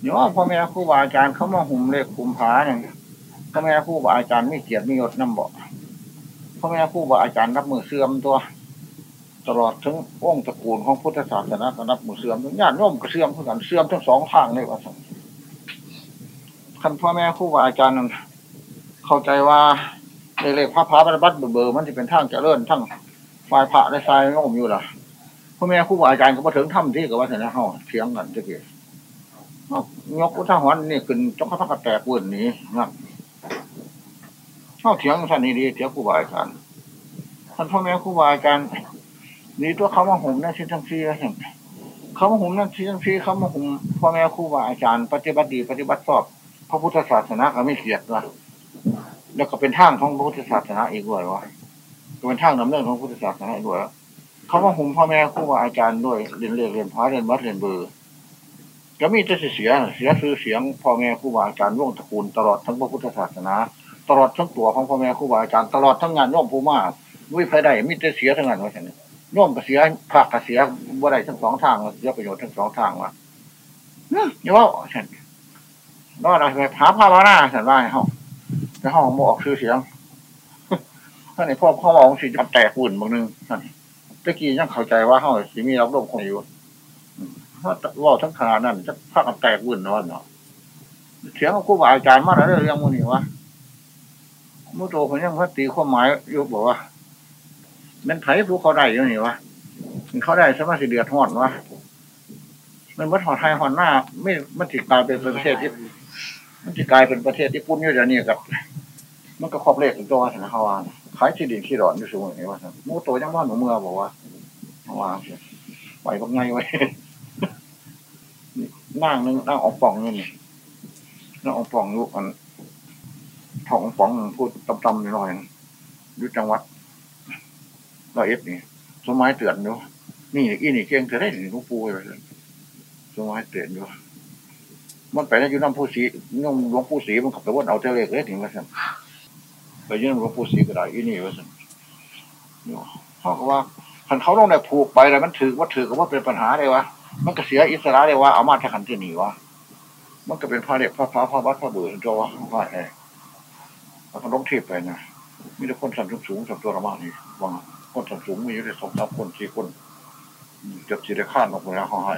เดี๋ยวพ่อแม่ครูบาอาจารย์เขามาหุ่มเลขคุมผาเนี่ยพ่อแม่ครูบาอาจารย์ไม่เกียรติไม่ยศน้ำบอกพ่อแม่ครูบาอาจารย์รับมือเสื่อมตัว ตลอดทั้งองค์ตระกูลของพุทธศาสนาก็รับมือเสื่อมญาติโยมก็เสื่อมเพื่อกันเสื่อมทั้งสองทางเลยว่าสัคันพ่อแม่ครูบาอาจารย์เข้าใจว่าเลขพระพระบัตรเบอร์มันจะเป็นทางเจริญทั้งฝ่ายพระและทรายโน้มอยู่ล่ะพ่อแม่ครูบาอาจารย์ก็มาถึงถ้ำที่กับว่าเสนาเฮาเถียงกันจะเกี่ย ยกพุทธหวนนี่ขึ้นจกข้าพแตกวุ่นนี้นะเฮาเถียงท่านนี้ดีเถียงครูบาอาจารย์ท่านพ่อแม่ครูบาอาจารย์นี่ตัวเขามาห่มนั่นชิ้นทั้งที่เห็นเขามาห่มนั่นชิ้นทั้งที่เขามาห่มพ่อแม่ครูบาอาจารย์ ปฏิบัติดีปฏิบัติชอบ พระพุทธศาสนาก็ไม่เสียดว่าแล้วก็เป็นทางของพระพุทธศาสนาอีกด้วยวะเป็นทางนำเรื่องของพุทธศาสนาอีกด้วยเขามาห่มพ่อแม่ครูบาอาจารย์ด้วยเรียนเรียนเรียนพระเรียนวัดเรียนเบอร์ ก็มีแต่เสีย เสียซื้อเสียงพ่อแม่ครูบาอาจารย์ร่วงตระกูล ตลอดทั้งพระพุทธศาสนา ตลอดทั้งตัวของพ่อแม่ครูบาอาจารย์ตลอดทั้งงานร่วมภูมิมาวิภัยได้มีแต่เสียทั้งงานว่าฉันร่วมกับเสียผักกับเสียบ่ได้ทั้งสองทางเสียประโยชน์ทั้งสองทางว่ะเนี่ยว่าฉันนอกจากไปพาพาพาหน้าฉันว่าห้องในห้องบออกซื้อเสียงท่านไอ้พ่อพ่อมองสิจับแตกหุ่นบางนึงท่านตะกี้ยังเข้าใจว่าห้องสิมีรับลมคงอยู่ ถ้าว่าทั้งขนาดนั้นจะพากันแตกวุ่นนอนเนาะเสียงของครูบาอาจารย์มาแล้วเรื่องมูนี่วะมุโตคนยังพัตีความหมายยู่บอกว่ามันไผ่ผู้เขาได้ยังนี่วะมันเขาได้สมาสิเดือดหอดวะมันวัดหอดไทยหอดหน้า ไม่มันจิกลายเป็นประเทศที่มันจิกลายเป็นประเทศที่ปุ่นอยู่เดี๋ยวนี้กับ มันก็ครอบเลขตัวสนเขาวาขายที่ดินที่ดอนอยู่สูงอย่างนี้ว่ามุโตยังว่าหนูเมื่อบอกว่าว่าไหวก็ไงไว้ นั่งนึงนั่งออกป่องนี่นี่นั่งออกป่องอยู่อันท้องป่องพูดตำๆหน่อยอยู่จังหวัดเราเอฟนี่สมัยเตือนอยู่นี่อีนี่เก่งเธอได้หนูปูไปเลยสมัยเตือนอยู่มันไปแล้วอยู่น้ำผู้สีน้ำหลวงปู่สีมันขับไปวนเอาเทเลกเลยถึงว่าสั่นไปยื่นหลวงปู่สีก็ได้อีนี่ว่าสั่นเขาก็ว่าคันเขาต้องได้ผูกไปแล้วมันถือว่าถือก็ว่าเป็นปัญหาเลยวะ มันก็เสียอิสระเลยว่าเอามาถ้าขันที่หนีวะมันก็เป็นพระเด็กพระพระพระวัดพระเบื่อตัววะว่าไงแล้วก็ลงเทพไปนะมีแต่คนสันสูงสูงสันตัวละมานี่ว่าคนสันสูงมีอยู่ได้สองสามคนสี่คนจะจีได้ข้านออกไปแล้วเขาให้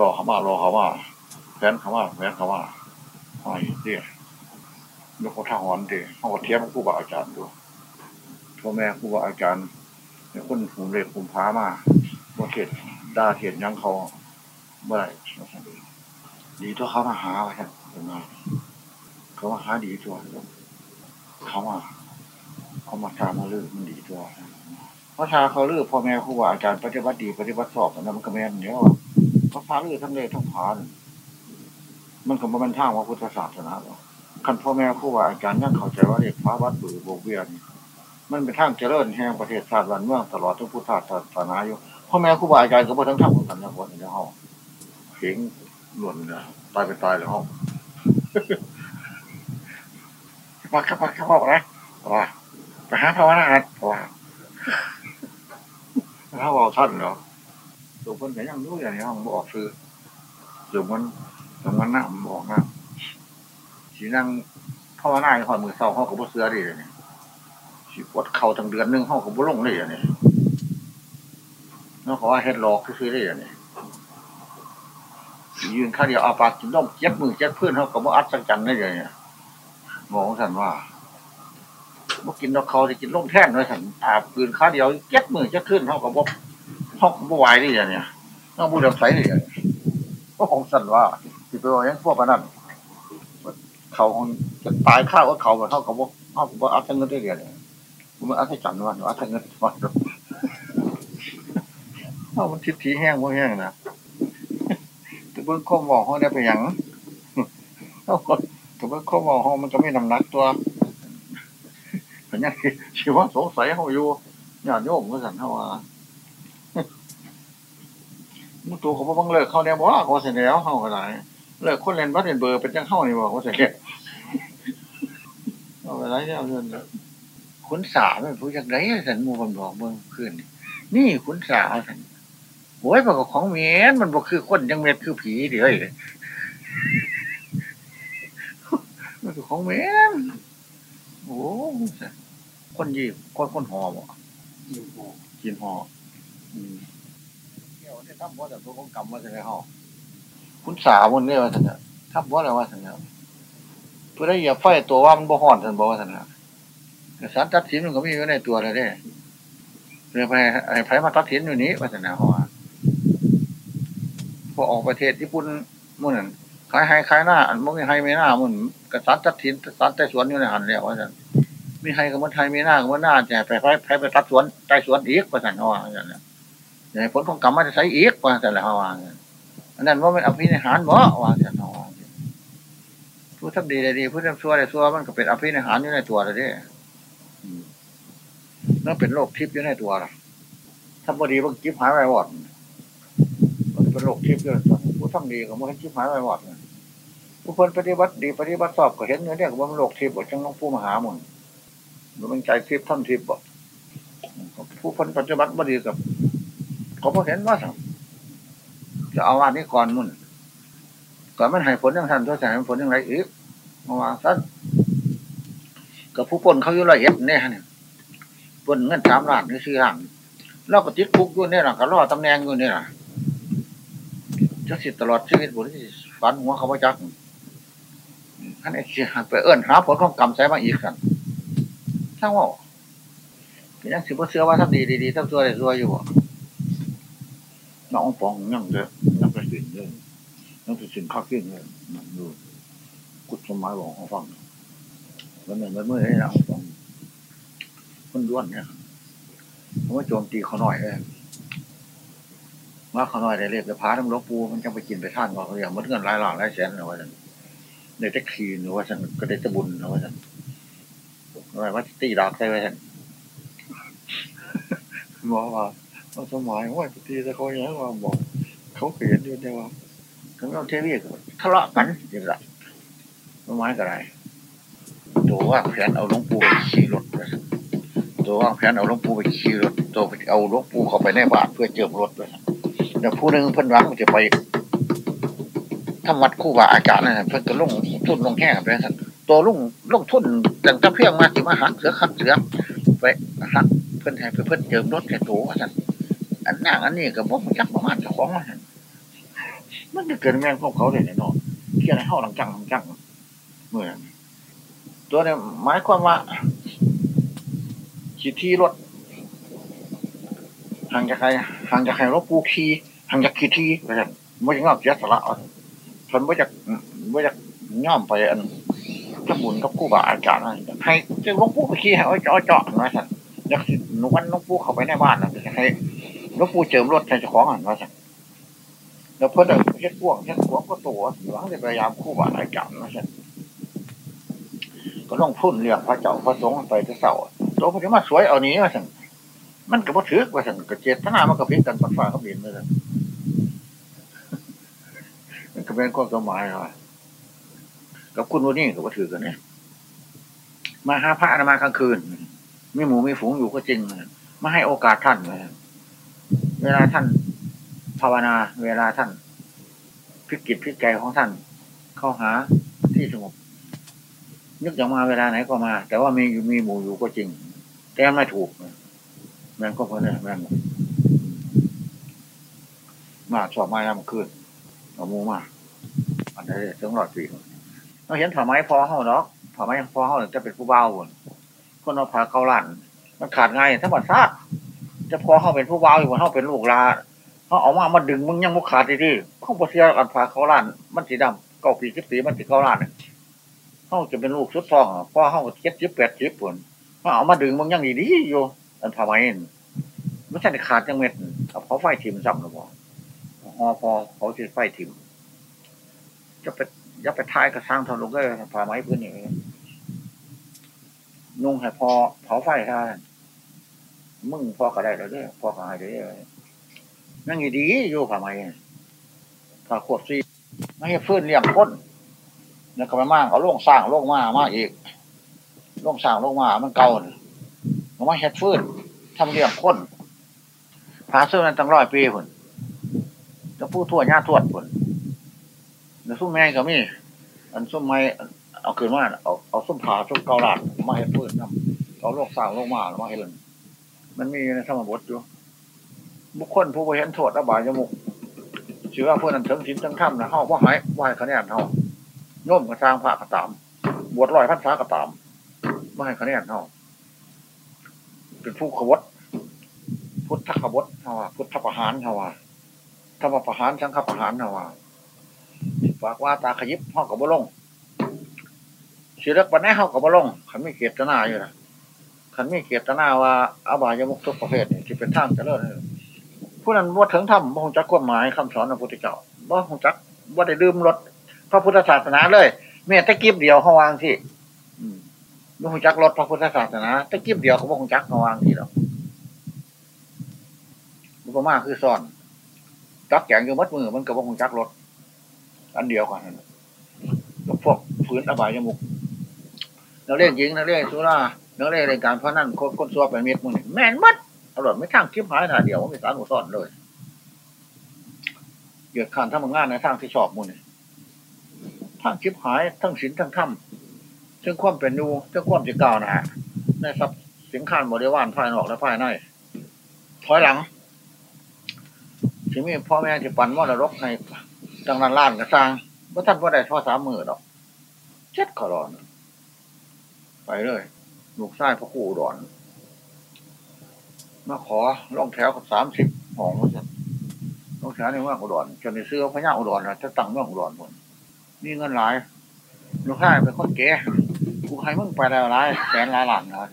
รอเขามารอเขามาแฟนเขามาแฟนเขามาให้เดี๋ยวยกเขาท่าหอนเดี๋ยเขาก็เทียมครูบาอาจารย์ดูพ่อแม่ครูบาอาจารย์เนี่ยคนหูเรียนคุมพามาว่าเทศ ด่าเทศยังเขาเมื่อไรดีตัวเขามาหาไว้ครับเป็นไงเขามาหาดีตัวเขามาเขามาตามาเลือกมันดีตัวพระชาเขาลือพ่อแม่ครูบาอาจารย์ปฏิบัติดีปฏิบัติสอบนะมันก็แม่นเนี่ยพระพาลือทั้งเลยทั้งผาน มันก็มาเป็นทางว่าพุทธศาสนาหรอคันพ่อแม่ครูบาอาจารย์ยังเข้าใจว่าเด็กพระวัดบือโบเวียนมันเป็นทางเจริญแห่งประเทศชาติวันเมืองตลอดทั้งพุทธศาสนาอยู่ พ่อแม่ครูบาอาจารย์ก็บ่ทั้งทำคนกันนะคนในห้องเข่งหล่นนะตายไปตายเลยห้องปักขับปักขับออกนะว่าไปหาภาวนาว่าถ้าบอกท่านเนาะตัวคนแต่ยังรู้อย่างนี้ห้องบอกซื้อส่วนมันส่วนมันน้ำบอกน้ำสีนั่งภาวนาหอยมือเศร้าห้องกับเสือดิเนี่ยสีปวดเข่าทั้งเดือนนึงห้องกับบุลงเลยเนี่ย นอกจากว่าเฮ็ดหลอกซื้อได้อย่างนี้ยืนข้าเดียวอาปากกินต้มเจ็บมือเจ็บเพื่อนเขาก็บ่อัดสักจันได้เลยเนี่ยมองสันว่าบ่กินดอกเขาจะกินล่มแท่นเลยสันอาบปืนข้าเดียวเจ็บมือเจ็บขึ้นเขาก็บ่เขาก็บ่ไหวได้อย่างนี้น้องบูดำใสได้อย่างนี้ก็ของสันว่าสิไปว่ายังพวกนั้นเขาคงจะตายข้าวก็เขาเท่ากับว่าเขาก็บ่อัดทั้งเงินได้เลยมันอัดให้จันว่าอัดทั้งเงินวัน เอามันทิศทีแห้งว่าแห้งนะแต่เบื้องข้อมองเขาได้ไปยังแต่เบื้องข้อมองเขามันก็ไม่นำนักตัวแต่ยังชีวะสงสัยเขาอยู่ญาติโยมก็สั่นเขาว่ามุตัวเขาบังเลิกเขาเนี่ยบอกว่าเขาเสร็จแล้วเขาก็ได้เลิกคนเล่นบัตรเล่นเบอร์เป็นจังเข้านี่บอกเขาเสร็จแล้วเอาไปไรเนี่ยเงินคุณสาเป็นผู้จักไรสันมูบันบอกเมื่อคืนนี่คุณสาสัน โอ้ยมันก็ของเมียนมันบอกคือคนยังเม็ดคือผีเดี๋ยวของแม่นโอ้คนยีบคนคนหอบ่ยิงหอกกินหออืมเที่ยวนี่ทำบ่แต่ตัวของกรรมว่าจะไงหอคุณสาวมันเนี่ยว่าสันเนี่ยทำบ่อะไรว่าสันเนี่ยเพื่อได้เหยียบไฟตัวว่ามันบ่ห่อนสันบ่ว่าสันเนี่ยแต่สารตัดสินมันก็มีอยู่ในตัวเลยเด้เพื่อไปไอ้ไผมาตัดสินอยู่นี้ว่าสันเนี่ยเขาว่า พอออกประเทศญี่ปุ่นมุ่นนขายให้ขายหน้าอันบ่มีให้ไม่หน้ามุ่นกษัตริย์ตัดสินสารไต่สวนอยู่ในหันแล้วว่าสันมีให้กับมันไทยมีหน้ากับมันหน้าแต่ไปไปไปไปตัดสวนไต่สวนอีกว่าสันเขาว่าอย่างนั้ย่างผลของกรรมมันจะใช้อีกว่าสันแล้วเขาว่าอันอันนั้นว่ามันอภินิหารบ่ว่าสันเขาว่าผู้ทำดีได้ดีผู้ทำชั่วได้ชั่วมันก็เป็นอภินิหารอยู่ในตัวเลยเด้นั่นเป็นโรคทิพย์อยู่ในตัวล่ะถ้าบดีมันจิบหายไปหมด เป็นโรคทิพย์อยู่ในตัวผู้ทำดีก็มันจิบหายไปหมดผู้คนปฏิบัติดีปฏิบัติชอบก็เห็นเนื้อเนี่ยว่ามันโรคทิพย์บ่จังต้องผู้มหาหมุนหรือมันใจทิพย์ท่านทิพย์บ่ผู้คนปฏิบัติบดีกับเขาพอเห็นว่าสั่งจะเอาอันนี้ก่อนมุ่นก่อนมันให้ผลยังทันตัวแต่ให้ผลยังไรอีกมาวางสั้นกับผู้ปนเขาอยู่ละเอียดเนี่ยเนี่ยปนเงินสามล้านนี่สี่ล้านเราก็ติดคุกอยู่เนี่ยนะก็รอตำแหน่งอยู่เนี่ยนะ จะสิตลอดชีวิตบุรีฝันหัวเขาประจักท่านไอ้เสียไปเอื้อนหาผลของกรรมใส่มาอีกกันทั้งว่าเป็นยังสิบเสื้อว่าทำดีดีๆทำตัวได้ตัวอยู่บ่น้องปองยังเด้อยังไปสินเด้อยังไปสินข้าวกิ้งเลยนั่นดูกุดสมัยบอกเขาฟังมันเหมือนมันเมื่อไอ้น้องปองมันด้วนเนี่ยผมว่าโจมตีเขาหน่อยเลย ว่าเขาหน่อยได้เรียกแต่พาทั้งหลวงปู่มันจะไปกินไปท่านก็เขาอย่างมันเงินหลายหลานหลายแสนนะว่าฉันได้แต่ขีนหรือว่าฉันก็ได้แต่บุญนะว่าฉันอะไรว่าตีดอกได้ไว้ฉันบอว่าเอาสมัยว่าตีต่เขาอย่างว่าบอกเขาเขียนอยู่แต่ว่าเขาเอาเทวีทะเลาะกันอย่างไรสมัยก็ได้ตัวว่าแผนเอาหลวงปู่ไปขี่รถว่าซั่นตัวว่าแผนเอาหลวงปู่ไปขี่รถตัวเอาหลวงปู่เข้าไปในบ้านเพื่อเจิมรถว่าซั่ นแล้วผู้หนึ่งเพิ่นหวังจะไปทำวัดคู่บาอาจารย์นะเพิ่นก็ลงทุนลงแห้งไปสั่นตัวลุงลงทุนแต่งตะเพียงมาสิมาหักเสือขัดเสือไปหักเพิ่นให้เพิ่นเจิมรถแค่ตัวสั่นอันนั้นอันนี้ก็บ่รู้จักประมาณเจ้าของว่าสั่นมันจะเกิดแม่งพวกเขาเลยเนาะเที่ยให้เฮาหลังจังหลังจังเมื่อนตัวนี้หมายความว่าขี่ที่รถ ห่างจากใครห่างจากใครรถปูขีห่างจากขีที่ว่าสั่นไม่จะงอบเสียสละเพิ่นบ่จักบ่จักย่อมไปอันทำบุญกับครูบาอาจารย์นะให้เจ้าหลวงปู่ไปขี่ให้เอาเจาะเจาะนะสั่นอยากหนูวันหลวงปู่เข้าไปในบ้านนะจะให้หลวงปู่เจิมรถให้เจ้าของอะนะสั่นแล้วเพิ่อาเฮ็ดพวกเฮ็ดพวกก็ตัวหวังจะพยายามครูบาอาจารย์นะสันก็ต้องพุ่นเรื่องพระเจ้าพระสงฆ์ไปแต่เสาตัวพิ่นจะมาสวยเอานี้ว่าสั่น มันก็บ่ถือว่าสั่นก็เจตนามันก็ผิดกันปันฟ้ากับดินเลยมันก็เป็นความสมหมายครับกับคุณวันนี้ก็ว่ถือกันเนี่ยมาหาพระนมากลางคืนมีหมูมีฝูงอยู่ก็จริงมาให้โอกาสท่านเวลาท่านภาวนา เวลาท่านพิกิจพิกใจของท่าน เข้าหาที่สงบนึกจะมาเวลาไหนก็มา แต่ว่ามีอยู่มีหมูอยู่ก็จริง แต่ไม่ถูก แม่งก็พราะเนี่ยแม่งมาชอบมายามคืนเอามูมาอันนี้ถึงหลอดปีเราเห็นผ้าไหมพอเฮาเนาะผ้าไหมพอเฮาจะเป็นผู้เบาบนคนเอาผาเกาลันมันขาดง่ายทั้งหมดซากจะพอเฮาเป็นผู้เบาอยู่บนเฮาเป็นลูกลาเขาเอามามาดึงมึงยังมุขาดดีๆเขาบ่เสียกันผาเกาลันมันสีดำเก้าปีสิบสีมันสีเกาลันเฮาจะเป็นลูกสุดทองพอเฮาเจ็ดสิบแปดสิบผลเขาเอามาดึงมึงยังดีๆอยู่ อันผ้าไหมมันจะขาดยังเม็ดเอาเขาไฟทิมซ้ำหรือเปล่าฮอพอเขาจะไฟทิมจะไปยับไปท้ายกระสร้างทะลุก็ผ่าไม้พื้นอย่างนี้นุ่งให้พอเผาไฟท่านมึงพอก็ได้แล้วเด้พอก็หายได้เลยนั่งดีอยู่ผ่าไม้ผ่าขวบซีไม่ให้ฟื้นเลี้ยงก้นแล้วก็ไปมากเอาล่งสร้างล่งมามาอีกล่งสร้างล่งมามันเก่า มันไม่เฮ็ดฟื้นทำเลี้ยงก้นผาซื้อนั้นตั้งร้อยปีผลจะพูดทั่วหน้าทวดผลแล้วซุ้มแม่ก็มี อันซุ้มไม้เอาคืนมาเอาเอาส้มผาส้มเกาลัดมาเห็นพืชน้ำเอาโลกสร้างโลกมาแล้วมาเห็นมันมีในธรรมบทอยู่บุคคลผู้บริเห็นโทษอบายยมุกเชื่อเพื่อนนั้นถึงสินถึงถ้ำนะเฮาว่าหายว่าให้คะแนนเฮาโน้มกระสร้างพระกระตาม บวชลอยพันฟ้ากระตามไม่ให้คะแนนเฮา เป็นผู้ขวดพุทธขบดเฮาว่าพุทธประหารเฮาว่าธรรมประหารสังฆประหารเฮาว่าฝากว่าตาขยิบเฮากับบ่ลงสิเลิกปันนี้เฮากับบ่ลงขันไม่เกียรตินาอยู่นะขันไม่เกียรตินาว่าอาบายมุกทุกประเภทนี่ที่เป็นทางเจริญผู้นั้นว่าถึงธรรมบ่คงจักความหมายคำสอนของพระพุทธเจ้าบ่คงจักว่าได้ลืมรถพระพุทธศาสนาเลยแม้ตะกิบเดียวเขาวางที่ บ่คงจักรถพระพุทธศาสนาตะกิบเดียวเขาบ่คงจักเขาวางที่หรอกมันก็มากคือซ่อนจักแกงอยู่มัดมือมันก็บ่คงจักรถอันเดียวกันนั่นพวกฝืนอบายมุกนักเล่นหญิงนักเล่นสุรานักเล่นในการพนันคนคนซัวเป็นเม็ดมึงแม่นมัดอร่อยไม่ทางคลิปหายถ่าเดียวไม่สารหัวซ่อนเลยเกิดขันทำงานในทางที่ชอบมึงนี่ทั้งคลิปหายทั้งศีลทั้งธรรม ซึ่งความเป็นนูซึ่งความจะก้าวหนะในทรัพย์สินค้าบริวารภายนอกและภายในถอยหลังที่มีพ่อแม่ที่ปั่นมรดกให้ดังนั้นล้านกระสร้างว่าท่านว่าได้ทอสามมือดอกเช็ดขอรอน ไปเลยลูกไส้พระครูอุดอน มาขอลองแถวกับสามสิบห้องว่าจะลองแถวในเมืองอุดรจนในเสื้อพระย่าอุดรนะจะตั้งเมืองอุดรหมดมีเงินหลายลูกไส้เป็นคนเก๋ ให้มึงไปแล้วหลายแสนหลายหลังนะ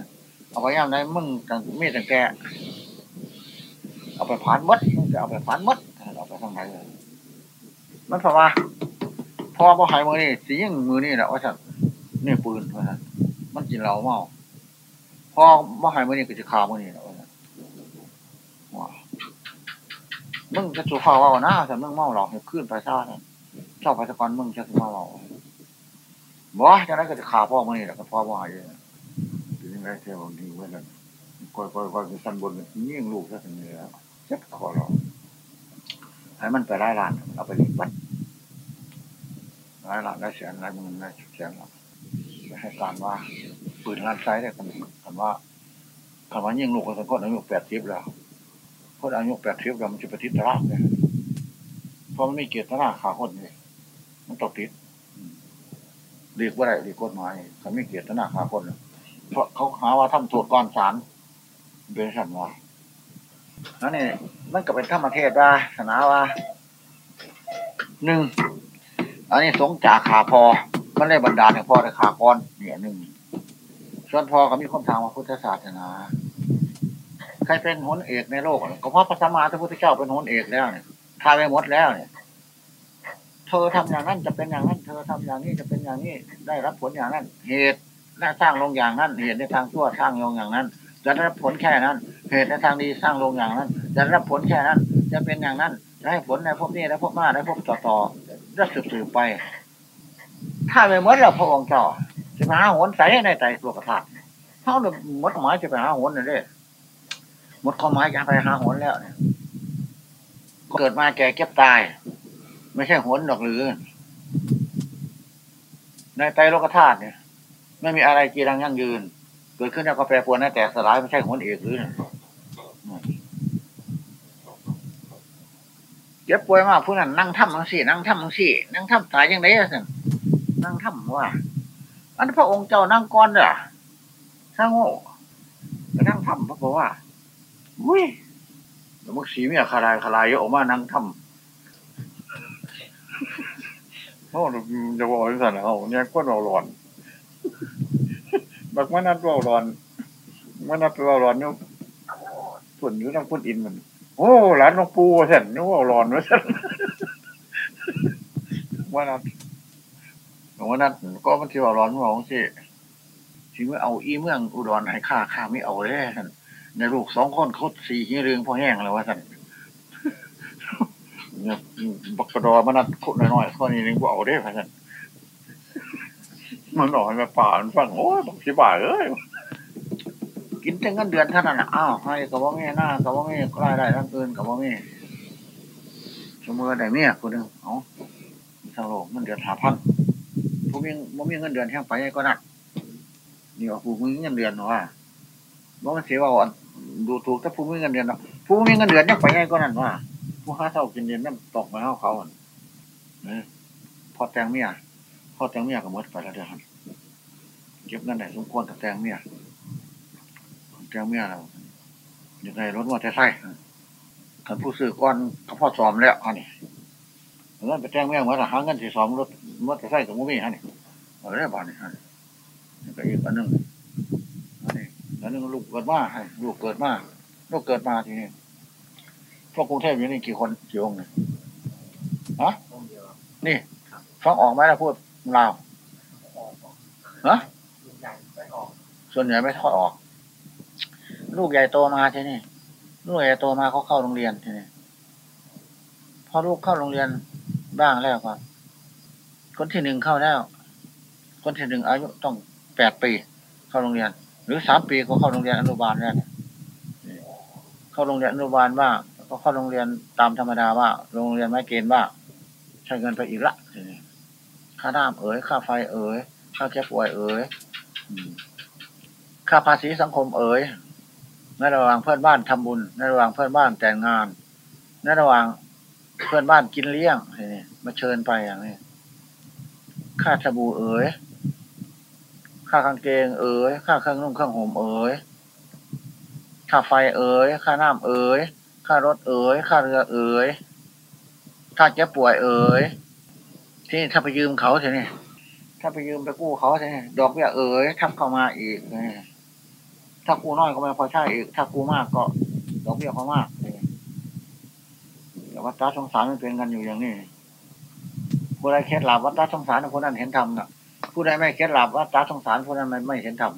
เอาไปย่ำได้มึงตั้งมีแต่แกเอาไปผ่านมดมึงจะเอาไปผ่านมดเอาไปทางไหนเลยมันเพราะว่าพอพอหายมือนี่สียิ่งมือนี่แหละว่าฉันนี่ปืนว่าฉันมันกินเหล้าเมาพอบ่หายมือนี่ก็จะคามือนี่แหละว่าฉันว่ามึงจะสูฟ้าว่านะแต่มึงเมาหลอกให้ขึ้นไปซ่าเนี่ยชอบไปตะกอนมึงจะมาหลอ บ่จากนั้นก็จะขาพ่อมือนี่ยแหละก็พ่อว่าอยู่ทีนี้แม่เที่ยวดีไว้กันก่อยก่อยก่อยสันบนยิ่งลูกซะถึงนี้แล้วเจ็บคอหรอให้มันไปไล่ลานเอาไปเลี้ยงวัดไล่ลานได้แสนไล่หมื่นได้แสนละไปให้การว่าปืนลานไซได้กันคำว่าคำว่ายิ่งลูกคนคนอายุแปดทิพแล้วคนอายุแปดทิพแล้วมันจะไปทิศตะลากเนี่ยเพราะมันไม่เกียรติหน้าขาคนเลยมันตกติด เรียกว่าไรเรียกกฎหมายเขาไม่เกียรติหน้าขาคนเพราะเขาหาว่าทำโทษก่อนศาลเป็นสันว่านั่นนี่มันก็เป็นธรรมเทศว่าสนาว่าหนึ่งอันนี้สงจากขาพอมันได้บรรดาให้พ่อได้ขาก้อนเนี่ยหนึ่งส่วนพ่อก็มีคนทางว่าพุทธศาสนาใครเป็นหนเอกในโลกก็เพราะพระสัมมาสัมพุทธเจ้าเป็นหนเอกแล้วเนี่ยทายไปหมดแล้วเนี่ย เธอทำอย่างนั้นจะเป็นอย่างนั้น เธอทำอย่างนี้จะเป็นอย่างนี้ ได้รับผลอย่างนั้น เหตุได้สร้างลงอย่างนั้น เหตุในทางชั่วสร้างลงอย่างนั้น จะได้รับผลแค่นั้น เหตุในทางดีสร้างลงอย่างนั้น จะได้รับผลแค่นั้น จะเป็นอย่างนั้นจะให้ผลในพวกนี้และพวกมาและพวกต่อต่อจะสืบสืบไป ถ้าไม่เหมือนเราพระองค์เจ้าจะไปหาหนใส่ในใจตัวกระถาเท่าหมดหมายจะไปหาหนเลยหมดความหมายจะไปหาหนแล้วเนี่ยเกิดมาแก่เก็บตาย ไม่ใช่หนหรอกหรือ ในใจโลกธาตุเนี่ย ไม่มีอะไรกีรังยั่งยืน เกิดขึ้นแล้วก็แปรปรวนแตกสลายไม่ใช่หนเอกหรือเจ็บป่วยมากผู้นั้นนั่งทำมังสี่นั่งทำมังสี่นั่งทำตายยังไงสินั่งทำว่าอันพระองค์เจ้านั่งก้อนเด้อช่างโง่นั่งทำพระบอกว่าอุ้ยแล้วมึงสีเมียคารายคารายออกมานั่งทำ โอ้จะบอกสันนะเขาเนี่ยก้นเราหลอนบักมันนัดเราหลอนมันนัดเราหลอนเนี่ยฝนอยู่นั่งพ่นอินมันโอ้หลานหลงปูเส้นนึกว่าหลอนวะส้นว่านัดว่านัดก็มันที่ว่าร้อนว่าของสิถึงว่าเอาอีเมืองอุดรให้ข้าข้าไม่เอาเลยท่านในลูกสองคนเขาสี่หิเรืองพอแห้งแล้วว่าท่าน บักกระดอมันนัดขุดน้อยๆข้อนี้นึงว่าเอาได้ท่านมันหน่อยมาป่ามันฟังโอ้ยบักสิบ่าเอ้ยกินแต่เงินเดือนเท่านั้นอ้าวให้กับว่าแม่หน้ากับว่าแม่รายได้ทั้งคืนกับว่าแม่สมมติได้เมียคนหนึ่งเอาทางโลกมันเดือนหาพันผมมีผมมีเงินเดือนแห้งไปก็นักนี่ว่าผู้มีเงินเดือนเนาะว่าบ่มันเสียว่าดูถูกถ้าผู้มีเงินเดือนเนาะผู้มีเงินเดือนยังไปไงก็นั่นว่า ผู้หาเท่ากินเดือนนั่นตกมาเขาเขาเนี่ยพอแตงเมียพอแตงเมียก็หมดไปแล้วเดือนเก็บเงินไหนสมควรกับแตงเมียแตงเมียเราอย่างไรรถมอเตอร์ไซค์ขันผู้ซื้อก้อนเขาพ่อซ้อมแล้วอันนี้เงินไปแตงเมียเหมือนหาเงินสิซ้อมรถมอเตอร์ไซค์กับมุ้งอันนี้เอาได้บ้านนี่อันนี้ก็อีกอันหนึ่งอันนี้อันหนึ่งลูกเกิดมาให้ลูกเกิดมาลูกเกิดมาทีนี้ พวกกรุงเทพอยู่นี่กี่คนกี่องค์เนี่ยฮะนี่ฟังออกไหมล่ะพูดลาวฮะส่วนใหญ่ไม่ทอดออก ลูกใหญ่โตมาทีนี่ลูกใหญ่โตมาเขาเข้าโรงเรียนทีนี่พอลูกเข้าโรงเรียนบ้างแล้วครับคนที่หนึ่งเข้าแล้ว คนที่หนึ่งอายุต้องแปดปี เข้าโรงเรียน หรือสามปีก็เข้าโรงเรียนอนุบาลแล้วเนี่ยเข้าโรงเรียนอนุบาลบ้าง ก็เข้าโรงเรียนตามธรรมดาว่า โรงเรียนไม่เกณฑ์บ้าใช้เงินไปอีกละทีนี้ค่าน้ำเอ๋ยค่าไฟเอ๋ยค่าแก้ป่วยเอ๋ยค่าภาษีสังคมเอ๋ยในระหว่างเพื่อนบ้านทำบุญในระหว่างเพื่อนบ้านแต่งงานในระหว่างเพื่อนบ้านกินเลี้ยงนี่มาเชิญไปอย่างนี้ค่าสบู่เอ๋ยค่ากางเกงเอ๋ยค่าเครื่องนุ่งเครื่องห่มเอ๋ยค่าไฟเอ๋ยค่าน้ำเอ๋ย ค่ารถเอ๋ยค่าเรือเอ๋ยค่าเจ็บป่วยเอ๋ยที่ถ้าไปยืมเขาทีนี่ถ้าไปยืมไปกู้เขาทีนี่ดอกเบี้ยเอ๋ยทับเข้ามาอีกถ้ากู้น้อยก็ไม่พอใช่อีก ถ้ากู้มากก็ ดอกเบี้ยเขามากแต่ว่าตาสงสารมันเป็นกันอยู่อย่างนี้ผู้ใดเคล็ดลับวัดตาสงสารผู้นั้นเห็นธรรมนะผู้ใดไม่เคล็ดลับวัดตาสงสารผู้นั้นไม่เห็นธรรม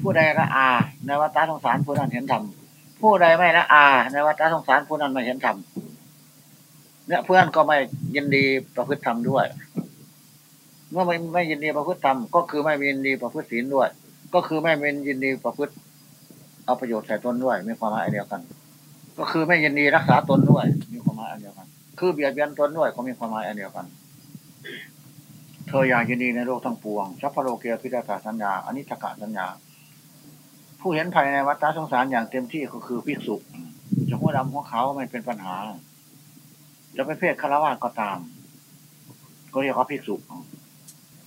ผู้ใดละอาในวัดตาสงสารผู้นั้นเห็นธรรม ผู้ใดไม่ละอาในวัดตาสงสารผู้นั้นไม่เห็นธรรมเนี่ยเพื่อนก็ไม่ยินดีประพฤติธรรมด้วย เมื่อไม่ไม่ยินดีประพฤติธรรมก็คือไม่ยินดีประพฤติศีลด้วย ก็คือไม่เป็นยินดีประพฤติ เอาประโยชน์ใส่ตนด้วยมีความหมายเดียวกัน ก็คือไม่ยินดีรักษาตนด้วย มีความหมายเดียวกัน คือเบียดเบียนตนด้วยก็มีความหมายเดียวกัน เธออยากยินดีในโลกทั้งปวงชัพพโลเกียพิจารณาสัญญาอนิจจกสัญญา ผู้เห็นภายในวัฏสงสารอย่างเต็มที่ก็คือภิกษุจะหัวดำหัวขาวไม่เป็นปัญหา จะเป็นเพศคารวะก็ตาม ก็เรียกว่าภิกษุ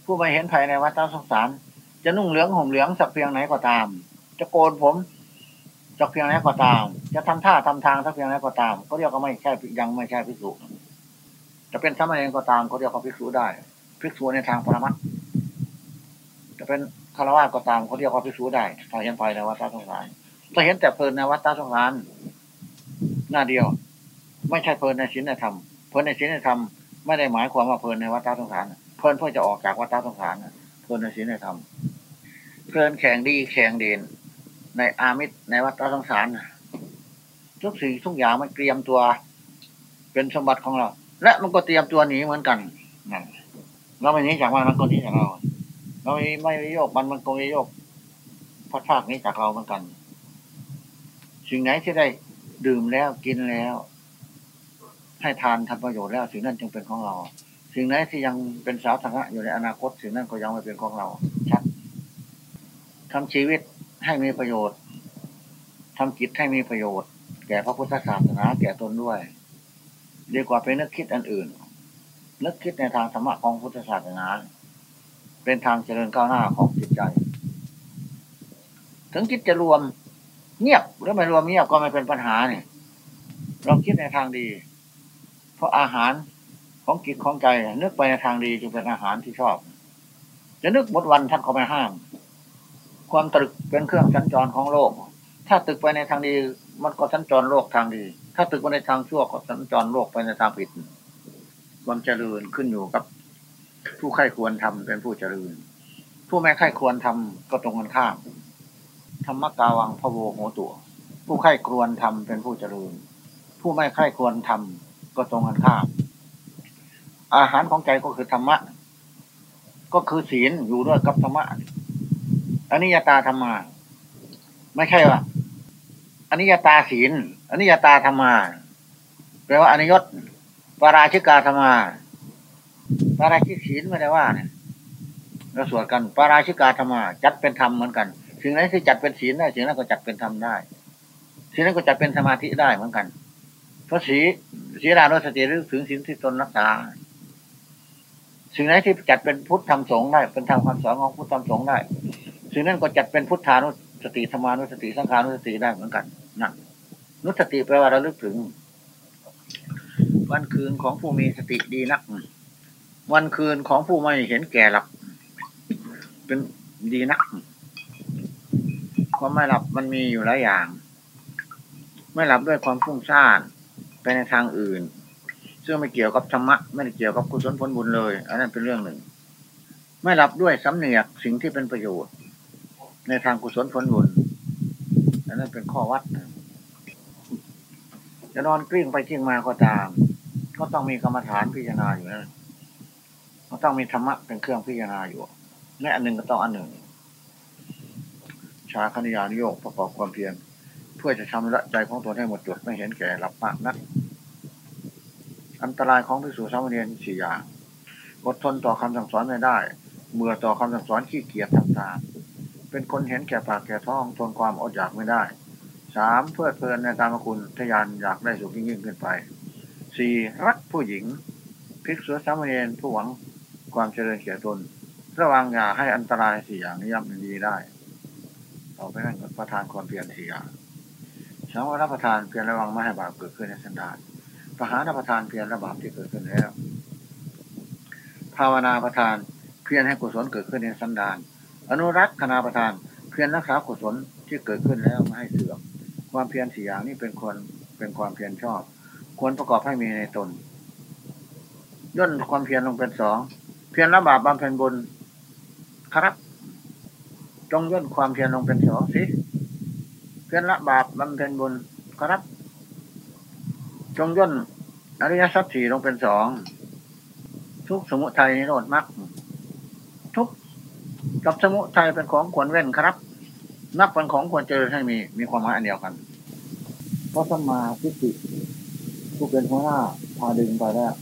ผู้ไม่เห็นภายในวัฏสงสาร จะนุ่งเหลืองห่มเหลืองสักเพียงไหนก็ตาม จะโกนผมสักเพียงไหนก็ตาม จะทำท่าทำทางสักเพียงไหนก็ตาม ก็เรียกว่าไม่ใช่ยังไม่ใช่ภิกษุ จะเป็นสามเณรก็ตามก็เรียกว่าภิกษุได้ภิกษุในทางปรมัตจะเป็น คารวะก็ตามเขาเรียกว่าภิกษุได้ ถ้าเห็นภายในวัฏสงสารถ้าเห็นแต่เพลินในวัฏสงสารหน้าเดียว ไม่ใช่เพลินในศีลในธรรมเพลินในศีลในธรรมไม่ได้หมายความว่าเพลินในวัฏสงสารเพลินเพื่อจะออกจากวัฏสงสารเพลินในศีลในธรรมเพลินแข่งดีแข่งเด่นในอามิตรในวัฏสงสารทุกสิ่งทุกอย่างมันเตรียมตัวเป็นสมบัติของเรา และมันก็เตรียมตัวหนีเหมือนกันนั่นเราไม่หนีจากมันมันก็หนีจากเรา เราไม่ไม่โยกมันมันก็ไม่โยกพัดภาคนี้จากเราเหมือนกัน สิ่งไหนที่ได้ดื่มแล้วกินแล้ว ให้ทานทำประโยชน์แล้วสิ่งนั้นจึงเป็นของเรา สิ่งไหนที่ยังเป็นสาธารณะอยู่ในอนาคต สิ่งนั้นก็ยังไม่เป็นของเราชัดทำชีวิตให้มีประโยชน์ทำกิจให้มีประโยชน์ แก่พระพุทธศาสนาแก่ตนด้วยดีกว่าไปนึกคิดอันอื่นนึกคิดในทางธรรมะของพุทธศาสนา เป็นทางเจริญก้าวหน้าของจิตใจ ถึงคิดจะรวมเงียบหรือไม่รวมเงียบก็ไม่เป็นปัญหาเนี่ยเราคิดในทางดี เพราะอาหารของกิจของใจนึกไปในทางดีจึงเป็นอาหารที่ชอบ จะนึกหมดวันท่านก็ไม่ห้าม ความตรึกเป็นเครื่องสัญจรของโลก ถ้าตึกไปในทางดี มันก็สัญจรโลกทางดี ถ้าตึกไปในทางชั่วก็สัญจรโลกไปในทางผิดความเจริญขึ้นอยู่กับ ผู้ใครควรทำเป็นผู้เจริญ ผู้ไม่ใครควรทำก็ตรงกันข้ามธรรมกาวังพระโวโหตัว ผู้ใครควรทำเป็นผู้เจริญ ผู้ไม่ใครควรทำก็ตรงกันข้าม อาหารของใจก็คือธรรมะ ก็คือศีลอยู่ด้วยกับธรรมะอันิยตาธรรมา ไม่ใช่ว่าอันิยตาศีลอันิยตาธรรมาแปลว่าอนิยตปราชิกาธรรมา ปาราชิกศีลไม่ได้ว่าเนี่ยเราสวดกันปาราชิกาธรรมะจัดเป็นธรรมเหมือนกันสิ่งไหนที่จัดเป็นศีลได้สิ่งนั้นก็จัดเป็นธรรมได้สิ่งนั้นก็จัดเป็นสมาธิได้เหมือนกันเพราะศีศีลานุสติรู้ถึงศีลที่ตนรักษาสิ่งไหนที่จัดเป็นพุทธธรรมสงฆ์ได้ เป็นธรรมคำสอนของพุทธธรรมสงฆ์ได้สิ่งนั้นก็จัดเป็นพุทธานุสติธรรมานุสติสังขานุสติได้เหมือนกันนั่นนุสติแปลว่าเราลึกถึง วันคืนของผู้มีสติดีนัก วันคืนของผู้ไม่เห็นแก่หลับ เป็นดีนักความไม่หลับมันมีอยู่หลายอย่าง ไม่หลับด้วยความฟุ้งซ่านไปในทางอื่น ซึ่งไม่เกี่ยวกับธรรมะ ไม่ได้เกี่ยวกับกุศลผลบุญเลย อันนั้นเป็นเรื่องหนึ่ง ไม่หลับด้วยสำเนียกสิ่งที่เป็นประโยชน์ ในทางกุศลผลบุญ อันนั้นเป็นข้อวัด จะนอนกลิ้งไปกลิ้งมาก็ตาม ก็ต้องมีกรรมฐานพิจารณาอยู่นั่น ก็ต้องมีธรรมะเป็นเครื่องพิจารณาอยู่และอันหนึ่งก็ต้องอันหนึ่งชาคณิยานโยกประกอบความเพียรเพื่อจะทำละใจของตนให้หมดจดไม่เห็นแก่หลับมากนัก อันตรายของพิสูจน์สามเณรสี่อย่างอดทนต่อคำสั่งสอนไม่ได้ เมื่อต่อคำสั่งสอนขี้เกียจต่างๆ เป็นคนเห็นแก่ปากแก่ท้องทนความอดอยากไม่ได้สามเพื่อเพลินในการมคุณทยานอยากได้สุขยิ่งยิ่งขึ้นไปสี่รักผู้หญิง ภิกษุสามเณรผู้หวัง ความเจริญเกียตนระวังอย่าให้อันตรายสี่อย่างนี้ย่ำดีได้ต่อไปนั่นประทานความเพียรสี่อย่างสามว่ารับประทานเพียรระวังไม่ให้บาปเกิดขึ้นในสันดานประหารรับประทานเพียรระบาปที่เกิดขึ้นแล้ว ภาวนาประทานเพียรให้กุศลเกิดขึ้นในสันดาน อนุรักษ์คณาประทานเพียรรักษากุศลที่เกิดขึ้นแล้วไม่ให้เสื่อมความเพียรสี่อย่างนี้เป็นคนเป็นความเพียรชอบ ควรประกอบให้มีในตนย่นความเพียรลงเป็นสอง เพียรละบาปบำเพ็ญบุญครับ จงย่นความเพียรลงเป็นสองสิเพียรละบาปบำเพ็ญบุญครับ จงย่นอริยสัจสี่ลงเป็นสองทุกสมุทัยนิโรธมรรคทุกกับสมุทัยเป็นของควรเว้นครับนักเป็นของควรเจอให้มี มีความหมายอันเดียวกัน เพราะสมาธิิผู้เป็นหัวหน้าพาดึงไปแล้ว